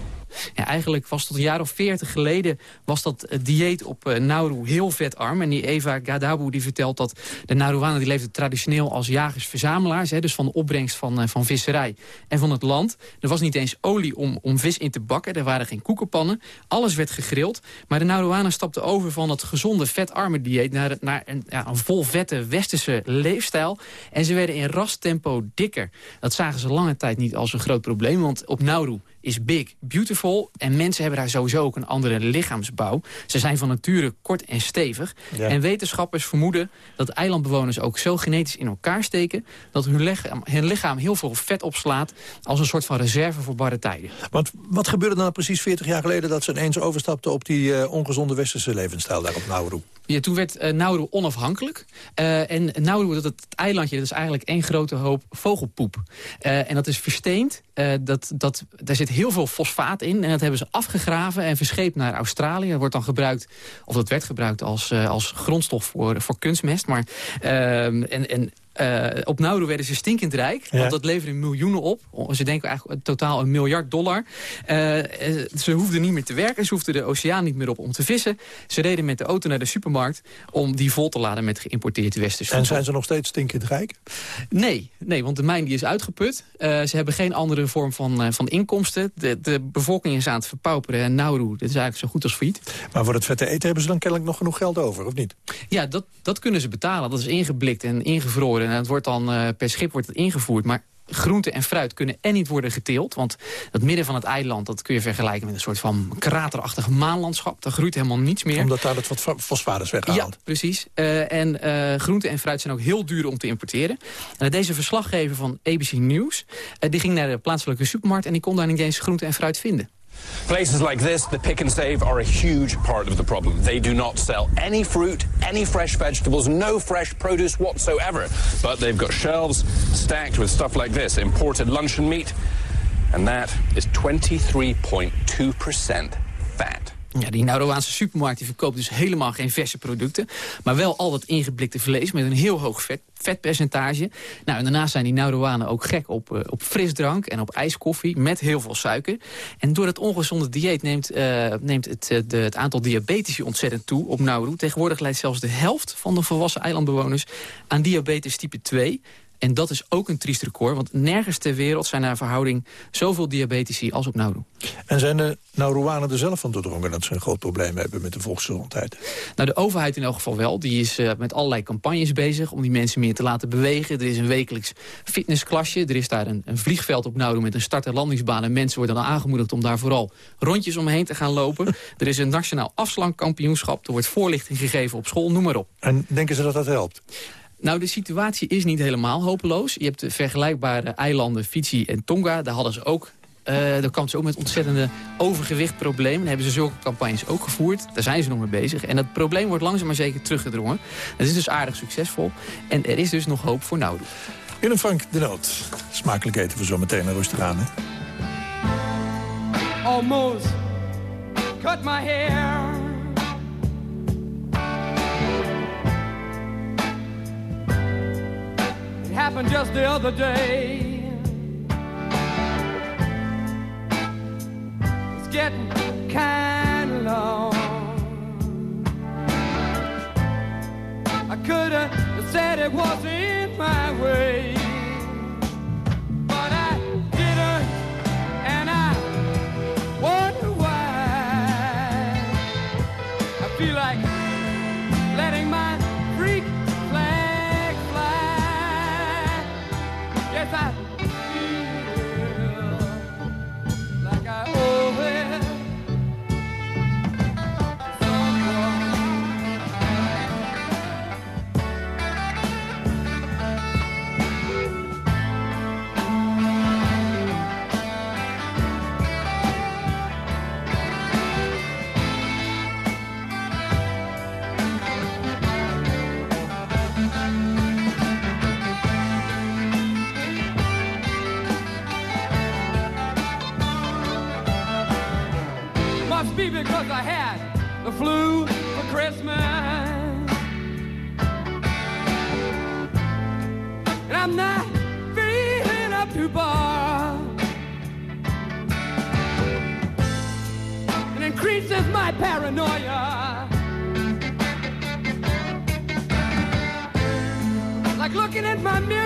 Ja, eigenlijk was tot een jaar of veertig geleden was dat dieet op uh, Nauru heel vetarm. En die Eva Gadabu die vertelt dat de Nauruanen die leefden traditioneel als jagers-verzamelaars. Dus van de opbrengst van, uh, van visserij en van het land. Er was niet eens olie om, om vis in te bakken. Er waren geen koekenpannen. Alles werd gegrild. Maar de Nauruanen stapten over van het gezonde vetarme dieet... naar, naar een, ja, een vol vette westerse leefstijl. En ze werden in rastempo dikker. Dat zagen ze lange tijd niet als een groot probleem. Want op Nauru is big, beautiful. En mensen hebben daar sowieso ook een andere lichaamsbouw. Ze zijn van nature kort en stevig. Ja. En wetenschappers vermoeden dat eilandbewoners ook zo genetisch in elkaar steken... dat hun lichaam, hun lichaam heel veel vet opslaat als een soort van reserve voor barre tijden. Want wat gebeurde dan precies 40 jaar geleden... dat ze ineens overstapten op die uh, ongezonde westerse levensstijl daar op Nauru? Ja, toen werd uh, Nauru onafhankelijk. Uh, en Nauru, dat het eilandje, dat is eigenlijk één grote hoop vogelpoep. En dat is versteend. dat, dat, daar zit heel veel fosfaat in. En dat hebben ze afgegraven en verscheept naar Australië. Dat wordt dan gebruikt, of dat werd gebruikt als, eh, als grondstof voor, voor kunstmest. Maar, ehm, en, en eh, op Nauru werden ze stinkend rijk, want dat leverde miljoenen op. Ze denken eigenlijk totaal een miljard dollar. Eh, ze hoefden niet meer te werken, ze hoefden de oceaan niet meer op om te vissen. Ze reden met de auto naar de supermarkt om die vol te laden met geïmporteerd westers En zijn ze nog steeds stinkend rijk? Nee, nee want de mijn die is uitgeput. ze hebben geen andere vorm van, van inkomsten. De, de bevolking is aan het verpauperen en Nauru, dit is eigenlijk zo goed als failliet. Maar voor het vette eten hebben ze dan kennelijk nog genoeg geld over, of niet? Ja, dat, dat kunnen ze betalen. Dat is ingeblikt en ingevroren en het wordt dan eh, per schip wordt het ingevoerd. Maar groente en fruit kunnen en niet worden geteeld. Want het midden van het eiland dat kun je vergelijken met een soort van kraterachtig maanlandschap. Daar groeit helemaal niets meer. Omdat daar het wat is weggehaald. Ja, precies. Uh, en uh, groente en fruit zijn ook heel duur om te importeren. En deze verslaggever van ABC News die ging naar de plaatselijke supermarkt... en die kon daar niet eens groente en fruit vinden. Places like this, the pick and save, are a huge part of the problem. They do not sell any fruit, any fresh vegetables, no fresh produce whatsoever. But they've got shelves stacked with stuff like this, imported luncheon meat, and that is 23.2% fat. Ja, die Nauroaanse supermarkt die verkoopt dus helemaal geen verse producten. Maar wel al dat ingeblikte vlees met een heel hoog vet, vetpercentage. Nou, en daarnaast zijn die Nauroanen ook gek op, uh, op frisdrank en op ijskoffie met heel veel suiker. En door het ongezonde dieet neemt, uh, neemt het, uh, de, het aantal diabetici ontzettend toe op Nauru. Tegenwoordig leidt zelfs de helft van de volwassen eilandbewoners aan diabetes type 2. En dat is ook een triest record, want nergens ter wereld zijn naar verhouding zoveel diabetici als op Nauru. En zijn de Nauruanen er zelf van doordrongen dat ze een groot probleem hebben met de volksgezondheid? Nou, de overheid in elk geval wel. Die is uh, met allerlei campagnes bezig om die mensen meer te laten bewegen. Er is een wekelijks fitnessklasje. Er is daar een, een vliegveld op Nauru met een start- en landingsbaan. En mensen worden dan aangemoedigd om daar vooral rondjes omheen te gaan lopen. er is een nationaal afslankkampioenschap. Er wordt voorlichting gegeven op school, noem maar op. En denken ze dat dat helpt? Nou, de situatie is niet helemaal hopeloos. Je hebt de vergelijkbare eilanden Fiji en Tonga. Daar hadden ze ook uh, daar kwam ze ook met ontzettende overgewichtproblemen. Daar hebben ze zulke campagnes ook gevoerd. Daar zijn ze nog mee bezig. En dat probleem wordt langzaam maar zeker teruggedrongen. Het is dus aardig succesvol. En er is dus nog hoop voor Nauru. Willem Frank de Noot. Smakelijk eten we zo meteen rustig aan. Hè? Almost cut my hair. Happened just the other day. It's getting kind of long. I could have said it wasn't my way. Paranoia. Like looking at my mirror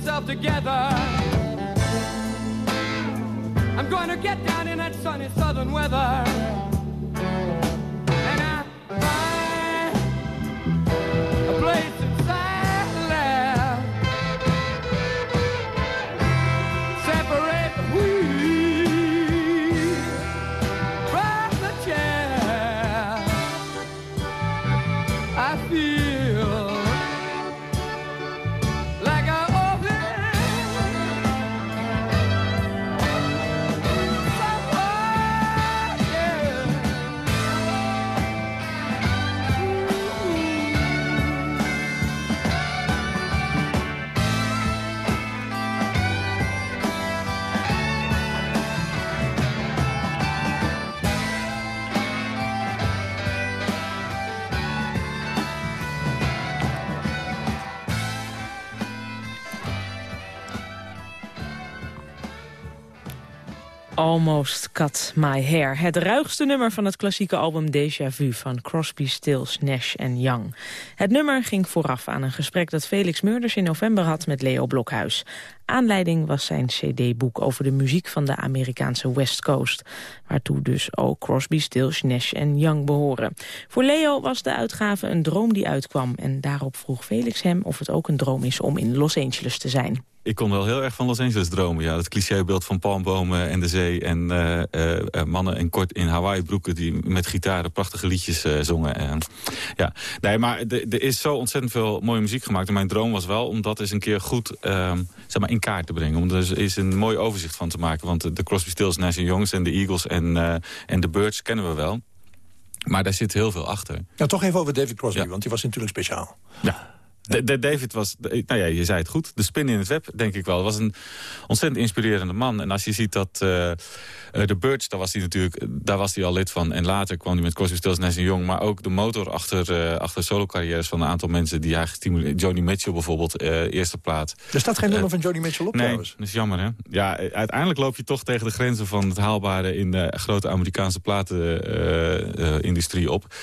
myself together. I'm gonna get down in that sunny southern weather. Almost Cut My Hair. Het ruigste nummer van het klassieke album Déjà Vu van Crosby, Stills, Nash Young. Het nummer ging vooraf aan een gesprek dat Felix Murders in november had met Leo Blokhuis. Aanleiding was zijn cd-boek over de muziek van de Amerikaanse West Coast. Waartoe dus ook Crosby, Stills, Nash Young behoren. Voor Leo was de uitgave een droom die uitkwam. En daarop vroeg Felix hem of het ook een droom is om in Los Angeles te zijn. Ik kon wel heel erg van Los Angeles dromen. Ja, dat clichébeeld van palmbomen en de zee. En eh, eh, eh, mannen in kort in Hawaii broeken die met gitaren prachtige liedjes zongen. En, ja. Nee, maar er is zo ontzettend veel mooie muziek gemaakt. En mijn droom was wel om dat eens een keer goed ehm, zeg maar in kaart te brengen. Om er eens een mooi overzicht van te maken. Want de Crosby, Stills, Nash Youngs en de Eagles en, en de Birds kennen we wel. Maar daar zit heel veel achter. Nou, toch even over David Crosby, want die was natuurlijk speciaal. Ja. De, de David was, nou ja, je zei het goed, de spin in het web, denk ik wel. Hij was een ontzettend inspirerende man. En als je ziet dat uh, de Birds, daar was hij natuurlijk daar was hij al lid van. En later kwam hij met Crosby, Stills, Nash Young. Maar ook de motor achter, uh, achter solo-carrières van een aantal mensen die hij gestimuleerd. Johnny Mitchell bijvoorbeeld, uh, eerste plaat. Er staat geen nummer van Johnny Mitchell op nee, trouwens. dat is jammer hè. Ja, uiteindelijk loop je toch tegen de grenzen van het haalbare in de grote Amerikaanse platenindustrie op.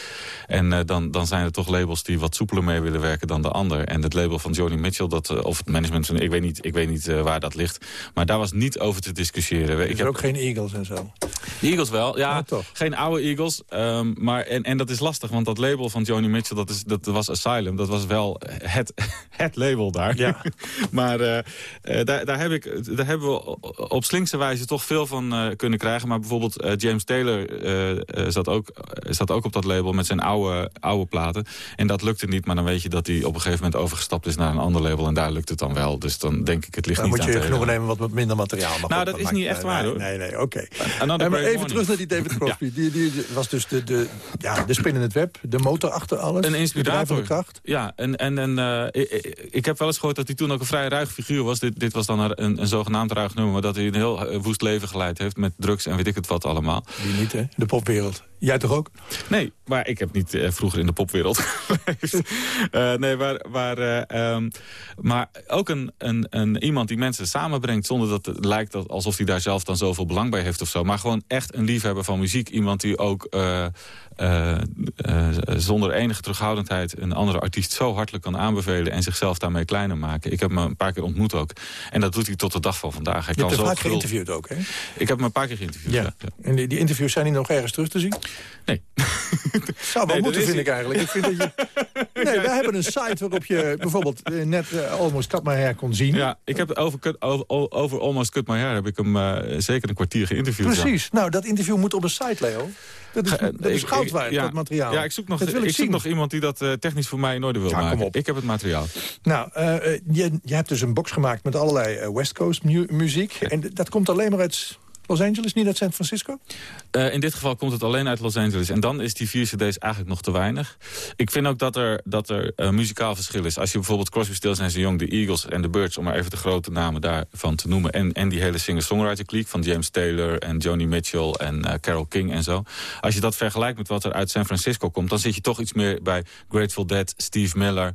En dan, dan zijn er toch labels die wat soepeler mee willen werken dan de ander. En het label van Johnny Mitchell, dat, uh, of het management van, ik weet niet, ik weet niet uh, waar dat ligt. Maar daar was niet over te discussiëren. Is heb... ook geen Eagles en zo. De Eagles wel, ja. ja geen oude Eagles. Um, maar, en, en dat is lastig, want dat label van Johnny Mitchell, dat, is, dat was Asylum. Dat was wel het, het label daar. Ja. maar uh, daar, daar, heb ik, daar hebben we op slinkse wijze toch veel van kunnen krijgen. Maar bijvoorbeeld James Taylor zat, ook, zat ook op dat label met zijn oude, oude platen. En dat lukte niet, maar dan weet je dat hij op een gegeven moment overgestapt is naar een ander label. En daar lukt het dan wel. Dus dan denk ik, het ligt dan niet moet je genoegen nemen wat minder materiaal mag Nou, dat is niet echt waar, nee, hoor. Nee, nee, oké. Okay. maar even terug naar die David Crosby. ja. die, die, was dus de, de, ja, de spin in het web, de motor achter alles. Een inspirator. De kracht. Ja, en, en, en uh, ik, ik, heb wel eens gehoord dat hij toen ook een vrij ruig figuur was. Dit, dit was dan een, een zogenaamd ruig nummer. Maar dat hij een heel woest leven geleid heeft met drugs en weet ik het wat allemaal. Wie niet, hè? De popwereld. Jij toch ook? Nee, maar ik heb niet uh, vroeger in de popwereld geleefd. uh, nee, maar, maar, uh, um, maar ook een, een, een, iemand die mensen samenbrengt... zonder dat het lijkt dat alsof hij daar zelf dan zoveel belang bij heeft of zo. Maar gewoon echt een liefhebber van muziek. Iemand die ook zonder enige terughoudendheid... een andere artiest zo hartelijk kan aanbevelen... en zichzelf daarmee kleiner maken. Ik heb me een paar keer ontmoet ook. En dat doet hij tot de dag van vandaag. Hij Je kan hebt hem vaak geïnterviewd ook, hè? Ik heb hem een paar keer geïnterviewd, ja. En die, die interviews zijn die nog ergens terug te zien? Nee. Zou wel Nee, moeten, vind ik eigenlijk. Ik vind dat je... Nee, wij hebben een site waarop je bijvoorbeeld eh, net uh, Almost Cut My Hair kon zien. Ja, ik heb over, cut, over, over Almost Cut My Hair heb ik hem uh, zeker een kwartier geïnterviewd. Precies. Nou, dat interview moet op een site, Leo. Dat is, dat is Ik- goud ik- waard, ja, dat materiaal. Ja, ik zoek nog, dat wil ik ik zoek nog iemand die dat uh, technisch voor mij in orde wil Ja, kom maken. op. Ik heb het materiaal. Nou, uh, uh, je, je hebt dus een box gemaakt met allerlei uh, West Coast mu muziek. En dat komt alleen maar uit Los Angeles, niet uit San Francisco? Uh, in dit geval komt het alleen uit Los Angeles. En dan is die vier cd's eigenlijk nog te weinig. Ik vind ook dat er, dat er uh, muzikaal verschil is. Als je bijvoorbeeld Crosby, Stills Nash Young, de Eagles en de Birds... om maar even de grote namen daarvan te noemen... en, en die hele singer-songwriter clique van James Taylor en Joni Mitchell... en uh, Carole King en zo. Als je dat vergelijkt met wat er uit San Francisco komt... dan zit je toch iets meer bij Grateful Dead, Steve Miller...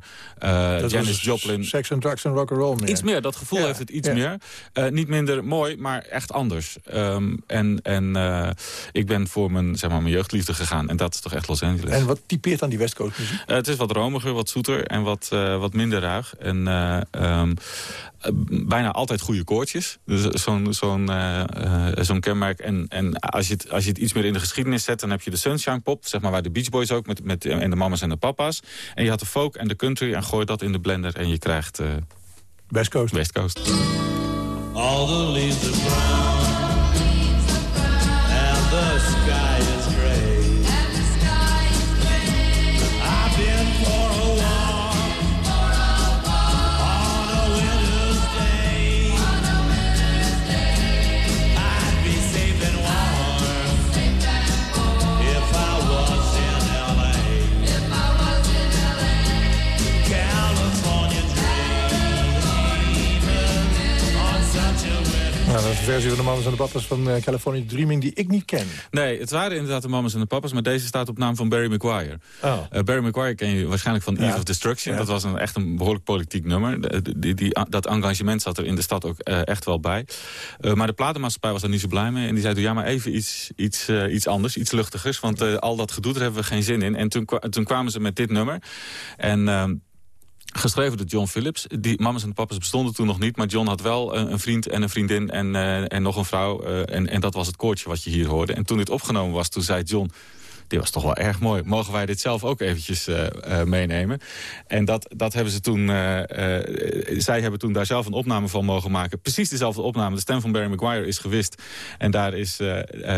Janis Joplin. Sex and drugs and rock and roll meer. Iets meer, dat gevoel Ja, heeft het iets ja. meer. Niet minder mooi, maar echt anders. Ehm, en en eh, ik ben voor mijn, zeg maar, mijn jeugdliefde gegaan. En dat is toch echt Los Angeles. En wat typeert dan die West Coast muziek? Uh, het is wat romiger, wat zoeter en wat, uh, wat minder ruig. En uh, um, bijna altijd goede koortjes. Dus zo'n zo'n zo'n kenmerk. En, en als, je het, als je het iets meer in de geschiedenis zet... dan heb je de Sunshine Pop, zeg maar waar de Beach Boys ook... Met, met, en de mama's en de papa's. En je had de folk en de country en gooi dat in de blender... en je krijgt... West Coast. West Coast. All the leaves are brown Nou, dat is een versie van de mamas en de papas van uh, California Dreaming die ik niet ken. Nee, het waren inderdaad de mamas en de papas, maar deze staat op naam van Barry Maguire. Oh. Uh, Barry Maguire ken je waarschijnlijk van Eve of Destruction. Ja. Dat was een, echt een behoorlijk politiek nummer. De- die, die, dat engagement zat er in de stad ook eh, echt wel bij. Eh, maar de platenmaatschappij was er niet zo blij mee. En die zei, doe ja maar even iets, iets, eh, iets anders, iets luchtigers. Want eh, al dat gedoe, daar hebben we geen zin in. En toen, toen kwamen ze met dit nummer. En... Geschreven door John Phillips. Die mamas en papas bestonden toen nog niet. Maar John had wel een, een vriend en een vriendin en, eh, en nog een vrouw. eh, en, en dat was het koortje wat je hier hoorde. En toen dit opgenomen was, toen zei John... Dit was toch wel erg mooi. Mogen wij dit zelf ook eventjes eh, eh, meenemen? En dat, dat hebben ze toen... eh, zij hebben toen daar zelf een opname van mogen maken. Precies dezelfde opname. De stem van Barry Maguire is gewist. En daar, is,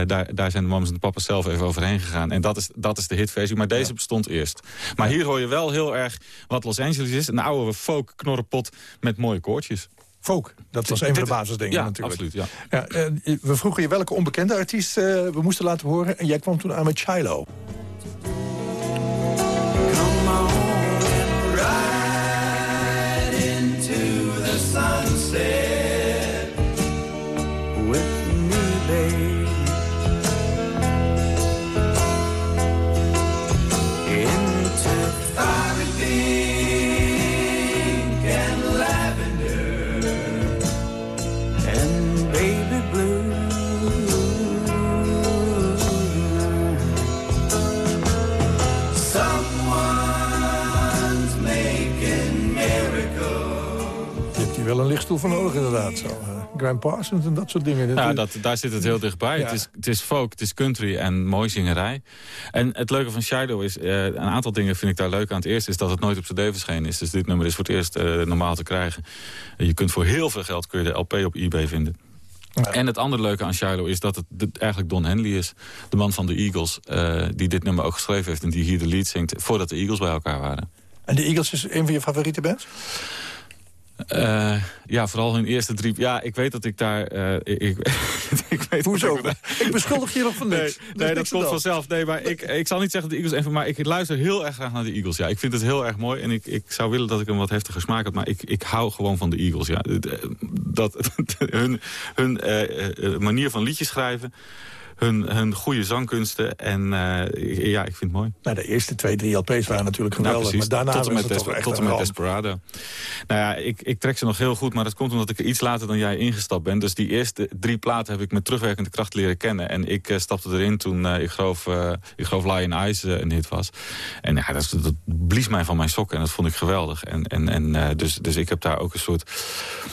daar, daar zijn de mamas en de papas zelf even overheen gegaan. En dat is, dat is de hitversie. Maar deze bestond eerst. Maar hier hoor je wel heel erg wat Los Angeles is. Een oude folk knorrenpot met mooie koortjes. Folk, dat was een van de basisdingen ja, natuurlijk. absoluut, ja. Ja, eh, we vroegen je welke onbekende artiest eh, we moesten laten horen. En jij kwam toen aan met Shiloh. Right into the sunset wel een lichtstoel voor nodig inderdaad. Zo, eh, Graham Parsons en dat soort dingen. Ja, dat, daar zit het heel dichtbij. Ja. Het, is, het is folk, het is country en mooi zingerij. En het leuke van Shiloh is, eh, een aantal dingen vind ik daar leuk aan. Het eerste is dat het nooit op cd verschenen is. Dus dit nummer is voor het eerst eh, normaal te krijgen. je kunt voor heel veel geld kun je de LP op eBay vinden. En het andere leuke aan Shiloh is dat het de- eigenlijk Don Henley is. De man van de Eagles, die dit nummer ook geschreven heeft... en die hier de lead zingt, voordat de Eagles bij elkaar waren. En de Eagles is een van je favoriete bands? Eh, ja, vooral hun eerste drie... Ja, ik weet dat ik daar... eh, ik, ik, ik weet Hoezo? dat Ik beschuldig je nog van niks. Nee, nee dat komt vanzelf. Nee, maar ik, ik zal niet zeggen de Eagles even, maar ik luister heel erg graag naar de Eagles. Ja, ik vind het heel erg mooi en ik, ik zou willen dat ik een wat heftiger smaak had, maar ik, ik hou gewoon van de Eagles. Ja, dat, hun hun eh, manier van liedjes schrijven, hun, hun goede zangkunsten en eh, ja, ik vind het mooi. Nou, de eerste twee, drie LP's waren natuurlijk geweldig. Nou, precies. maar daarna tot en met, het toch Desper- echt tot en met. Desperado. Nou ja, ik, ik trek ze nog heel goed, maar dat komt omdat ik er iets later dan jij ingestapt ben. Dus die eerste drie platen heb ik met terugwerkende kracht leren kennen. En ik eh, stapte erin toen eh, ik, geloof, ik geloof Lion Eyes een hit was. En ja, dat, dat blies mij van mijn sokken en dat vond ik geweldig. En, en, en, dus, dus ik heb daar ook een soort...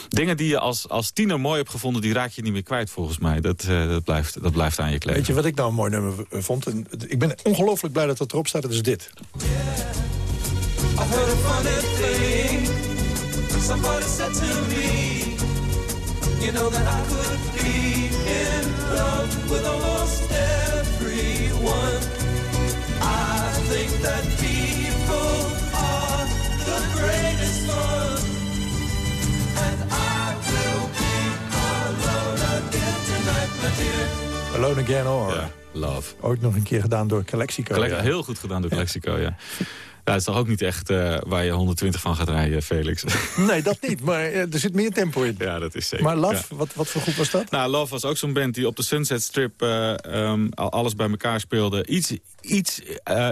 Dingen die je als, als tiener mooi hebt gevonden, die raak je niet meer kwijt volgens mij. Dat, dat, blijft, dat blijft aan je kleven. Weet je wat ik nou een mooi nummer vond? En ik ben ongelooflijk blij dat dat erop staat. Dat is dit. I heard Alone Again or. Ja, love. Ooit nog een keer gedaan door Calexico. Collect- ja. Heel goed gedaan door Lexico, ja. Nou, het is toch ook niet echt eh, waar je 120 van gaat rijden, Felix? Nee, dat niet. Maar eh, er zit meer tempo in. Ja, dat is zeker. Maar Love, Ja. wat, wat voor groep was dat? Nou, Love was ook zo'n band die op de Sunset Strip eh, ehm, al alles bij elkaar speelde. Iets, iets,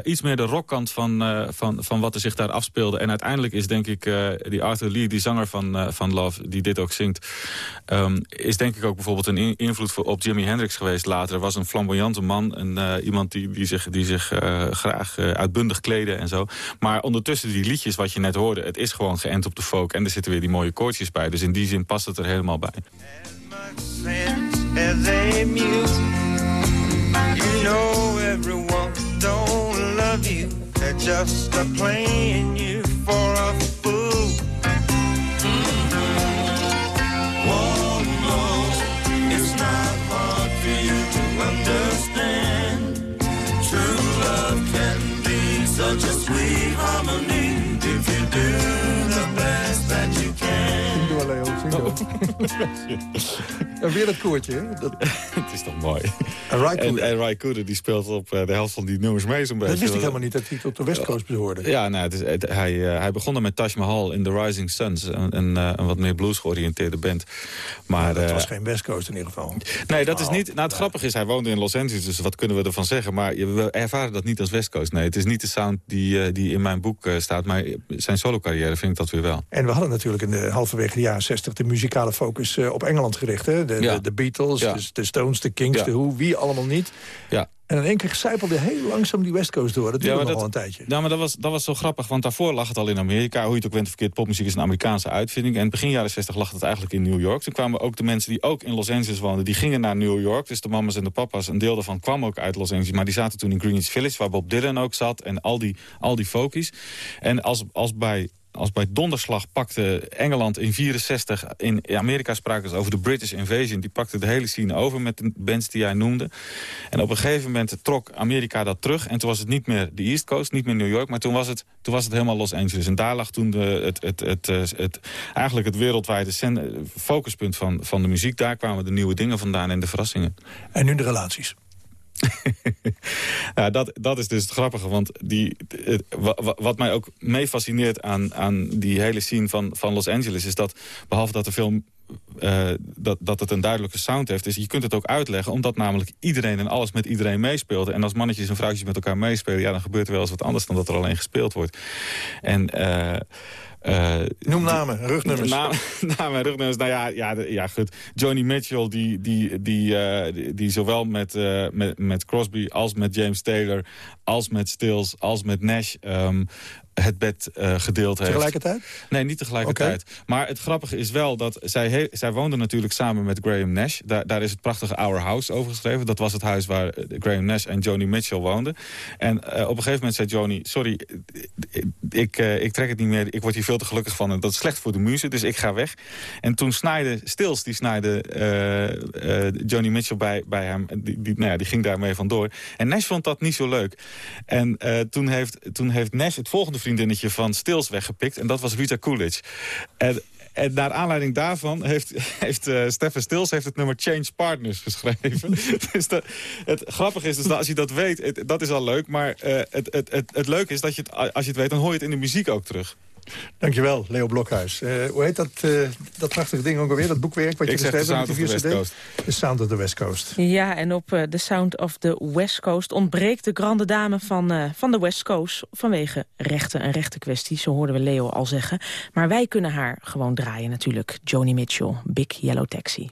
iets meer de rockkant van, van, van wat er zich daar afspeelde. En uiteindelijk is denk ik die Arthur Lee, die zanger van, van Love, die dit ook zingt... ehm, is denk ik ook bijvoorbeeld een in- invloed voor, op Jimi Hendrix geweest later. Er was een flamboyante man, een, iemand die, die zich, die zich graag uitbundig kleden en zo. Maar ondertussen die liedjes wat je net hoorde, het is gewoon geënt op de folk. En er zitten weer die mooie koortjes bij. Dus in die zin past het er helemaal bij. just a you for 失礼します。En weer dat koortje, hè? Dat... het is toch mooi. En Ry En, die speelt op eh, de helft van die nummers mee zo'n beetje. Dat wist ik helemaal niet, dat hij tot de West Coast behoorde. Ja, nou, het is, het- hij, eh, hij begon er met Taj Mahal in The Rising Suns. Een, een, eh, een wat meer blues georiënteerde band. Maar, Dat was geen West Coast in ieder geval. Nee, dat is niet. Nou, het grappige is, hij woonde in Los Angeles, dus wat kunnen we ervan zeggen? Maar we ervaren dat niet als West Coast. Nee, het is niet de sound die, die in mijn boek staat. Maar zijn solo-carrière vind ik dat weer wel. En we hadden natuurlijk in de halverwege de jaren 60 de muzikale focus op Engeland gericht. Hè? De, Ja. de, de Beatles, Ja. de, Stones, de Kings, Ja. de Who, wie allemaal niet. Ja. En in één keer zijpelde heel langzaam die West Coast door. Dat duurde maar nog wel een tijdje. Ja, maar dat was, dat was zo grappig, want daarvoor lag het al in Amerika. Hoe je het ook bent of verkeerd, popmuziek is een Amerikaanse uitvinding. En begin jaren 60 lag het eigenlijk in New York. Toen kwamen ook de mensen die ook in Los Angeles woonden, die gingen naar New York. Dus de mama's en de papa's, een deel daarvan kwam ook uit Los Angeles. Maar die zaten toen in Greenwich Village, waar Bob Dylan ook zat. En al die, al die folkies. En als, als bij... Als bij donderslag pakte Engeland in 64... in Amerika spraken ze over de British Invasion. Die pakte de hele scene over met de bands die jij noemde. En op een gegeven moment trok Amerika dat terug. En toen was het niet meer de East Coast, niet meer New York... maar toen was het, toen was het helemaal Los Angeles. En daar lag toen de, het, het, het, het, het- eigenlijk het wereldwijde cen- focuspunt van, van de muziek. Daar kwamen de nieuwe dingen vandaan en de verrassingen. En nu de relaties. Ja, dat, dat is dus het grappige, want die, wat mij ook mee fascineert aan, aan die hele scene van, van Los Angeles... is dat, behalve dat de film eh, dat, dat het een duidelijke sound heeft... is je kunt het ook uitleggen, omdat namelijk iedereen en alles met iedereen meespeelt. En als mannetjes en vrouwtjes met elkaar meespelen... ja, dan gebeurt er wel eens wat anders dan dat er alleen gespeeld wordt. En... eh, eh, Noem namen, rugnummers. Namen, namen en rugnummers. Nou ja, ja, ja goed. Johnny Mitchell, die, die, die, die, die zowel met, met, met Crosby als met James Taylor... als met Stills, als met Nash... ehm, het bed eh, gedeeld heeft. Tegelijkertijd? Nee, niet tegelijkertijd. Maar het grappige is wel dat zij, zij woonden natuurlijk samen met Graham Nash. Daar, daar is het prachtige Our House over geschreven. Dat was het huis waar eh, Graham Nash en Joni Mitchell woonden. En eh, op een gegeven moment zei Joni... sorry, ik, ik trek het niet meer. Ik word hier veel te gelukkig van. En dat is slecht voor de muze, dus ik ga weg. En toen snijde Stills, die snijde Joni Mitchell bij, bij hem. Die, die, nou ja, die ging daarmee vandoor. En Nash vond dat niet zo leuk. En toen, heeft, toen heeft Nash het volgende vriendinnetje van Stills weggepikt. En dat was Rita Coolidge. En, en naar aanleiding daarvan heeft, heeft eh, Stefan Stills heeft het nummer Change Partners geschreven. dus het grappige is dus als je dat weet, dat is al leuk. Maar eh, het, het, het, het leuke is dat je het, als je het weet, dan hoor je het in de muziek ook terug. Dankjewel, Leo Blokhuis. Eh, hoe heet dat, eh, dat prachtige ding ook alweer? Dat boekwerk wat je geschreven The hebt met die Sound vier of the Sound of the West Coast. Ja, en op eh, The Sound of the West Coast ontbreekt de grande dame van, eh, van de West Coast... vanwege rechten en rechten kwesties, zo hoorden we Leo al zeggen. Maar wij kunnen haar gewoon draaien natuurlijk. Joni Mitchell, Big Yellow Taxi.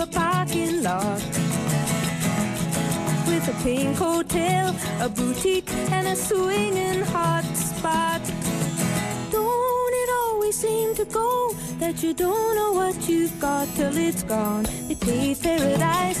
A parking lot with a pink hotel, a boutique, and a swinging hot spot. Don't it always seem to go that you don't know what you've got till it's gone? They paved paradise,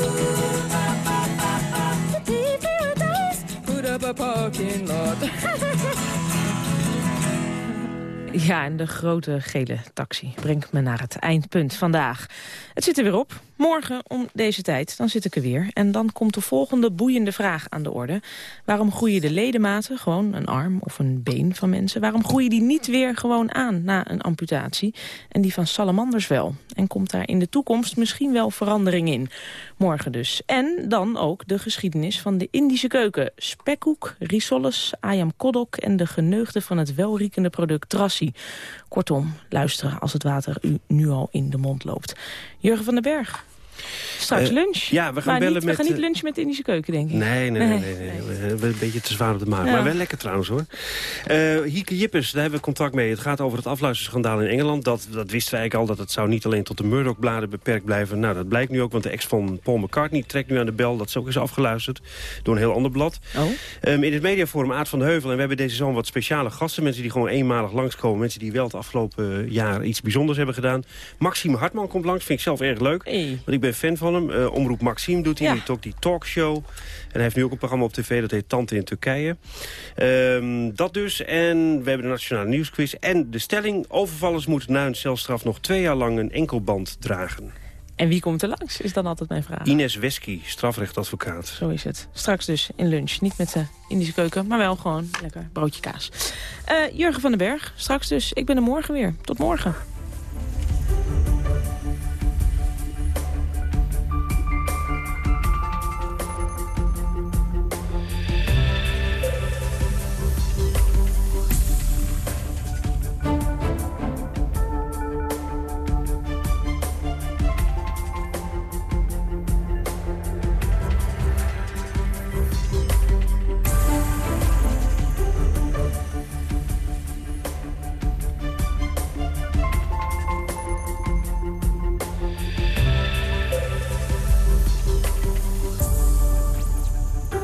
Lot. Ja, en de grote gele taxi brengt me naar het eindpunt vandaag. Het zit er weer op. Morgen om deze tijd, dan zit ik er weer. En dan komt de volgende boeiende vraag aan de orde. Waarom groeien de ledematen, gewoon een arm of een been van mensen... waarom groeien die niet weer gewoon aan na een amputatie? En die van salamanders wel. En komt daar in de toekomst misschien wel verandering in? Morgen dus. En dan ook de geschiedenis van de Indische keuken. Spekkoek, risoles, ayam kodok en de geneugde van het welriekende product trassi. Kortom, luisteren als het water u nu al in de mond loopt. Jurgen van den Berg. Straks Eh, lunch. ja, we gaan Maar bellen niet, met, We gaan niet eh, lunchen met de Indische keuken, denk ik. Nee, nee, nee. nee, nee. We hebben Een beetje te zwaar op de maag. Ja. Maar wel lekker trouwens hoor. Eh Hieke Jippes, daar hebben we contact mee. Het gaat over het afluisterschandaal in Engeland. Dat, dat wisten we eigenlijk al. Dat het zou niet alleen tot de Murdoch-bladen beperkt blijven. Nou, dat blijkt nu ook. Want de ex van Paul McCartney trekt nu aan de bel. Dat is ook eens afgeluisterd door een heel ander blad. Oh. Ehm, in het mediaforum Aad van de Heuvel. En we hebben deze zomer wat speciale gasten. Mensen die gewoon eenmalig langskomen. Mensen die wel het afgelopen jaar iets bijzonders hebben gedaan. Maxime Hartman komt langs. Vind ik zelf erg leuk. Want ik ben fan van hem. Eh, Omroep Maxime doet hij. Ja. Die, ook die talkshow. En hij heeft nu ook een programma op tv. Dat heet Tante in Turkije. Ehm, dat dus. En we hebben de Nationale Nieuwsquiz. En de stelling. Overvallers moeten na hun celstraf nog twee jaar lang een enkelband dragen. En wie komt er langs, is dan altijd mijn vraag. Ines Wesky, strafrechtadvocaat. Zo is het. Straks dus in lunch. Niet met de Indische keuken, maar wel gewoon lekker broodje kaas. Eh, Jurgen van den Berg, straks dus. Ik ben er morgen weer. Tot morgen.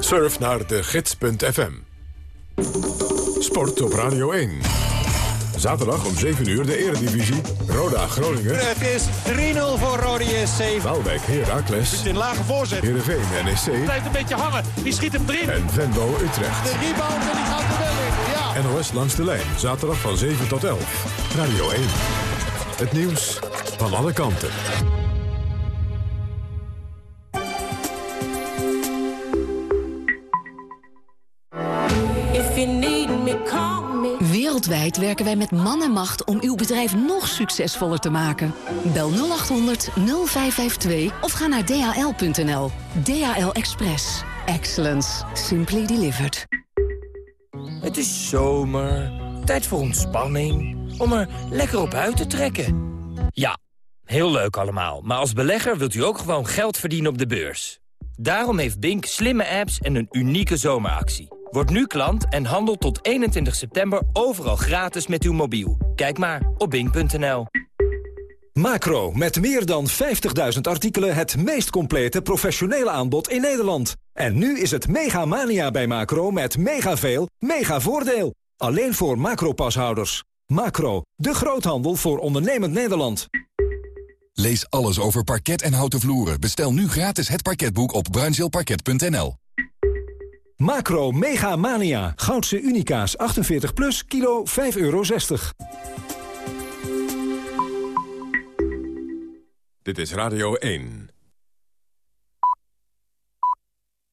Surf naar de gids.fm. Sport op Radio 1. Zaterdag om 7 uur de Eredivisie. Roda Groningen. Het is 3-0 voor Rode JC. Waalwijk Heracles. In lage voorzet. Heerenveen NEC. Blijft een beetje hangen. Die schiet hem erin. En Venlo Utrecht. De rebound en die gaat er wel in. Ja. NOS langs de lijn. Zaterdag van 7 tot 11. Radio 1. Het nieuws van alle kanten. Werken wij met man en macht om uw bedrijf nog succesvoller te maken. Bel 0800 0552 of ga naar dhl.nl. DHL Express. Excellence. Simply delivered. Het is zomer, tijd voor ontspanning, om er lekker op uit te trekken. Ja, heel leuk allemaal, maar als belegger wilt u ook gewoon geld verdienen op de beurs. Daarom heeft Bink slimme apps en een unieke zomeractie. Word nu klant en handel tot 21 september overal gratis met uw mobiel. Kijk maar op bink.nl. Macro, met meer dan 50.000 artikelen het meest complete professionele aanbod in Nederland. En nu is het mega mania bij Macro met mega veel, mega voordeel. Alleen voor Macro-pashouders. Macro, de groothandel voor ondernemend Nederland. Lees alles over parket en houten vloeren. Bestel nu gratis het parketboek op bruinzeelparket.nl. Macro Mega Mania. Goudse Unica's 48 plus, kilo 5,60 euro. Dit is Radio 1.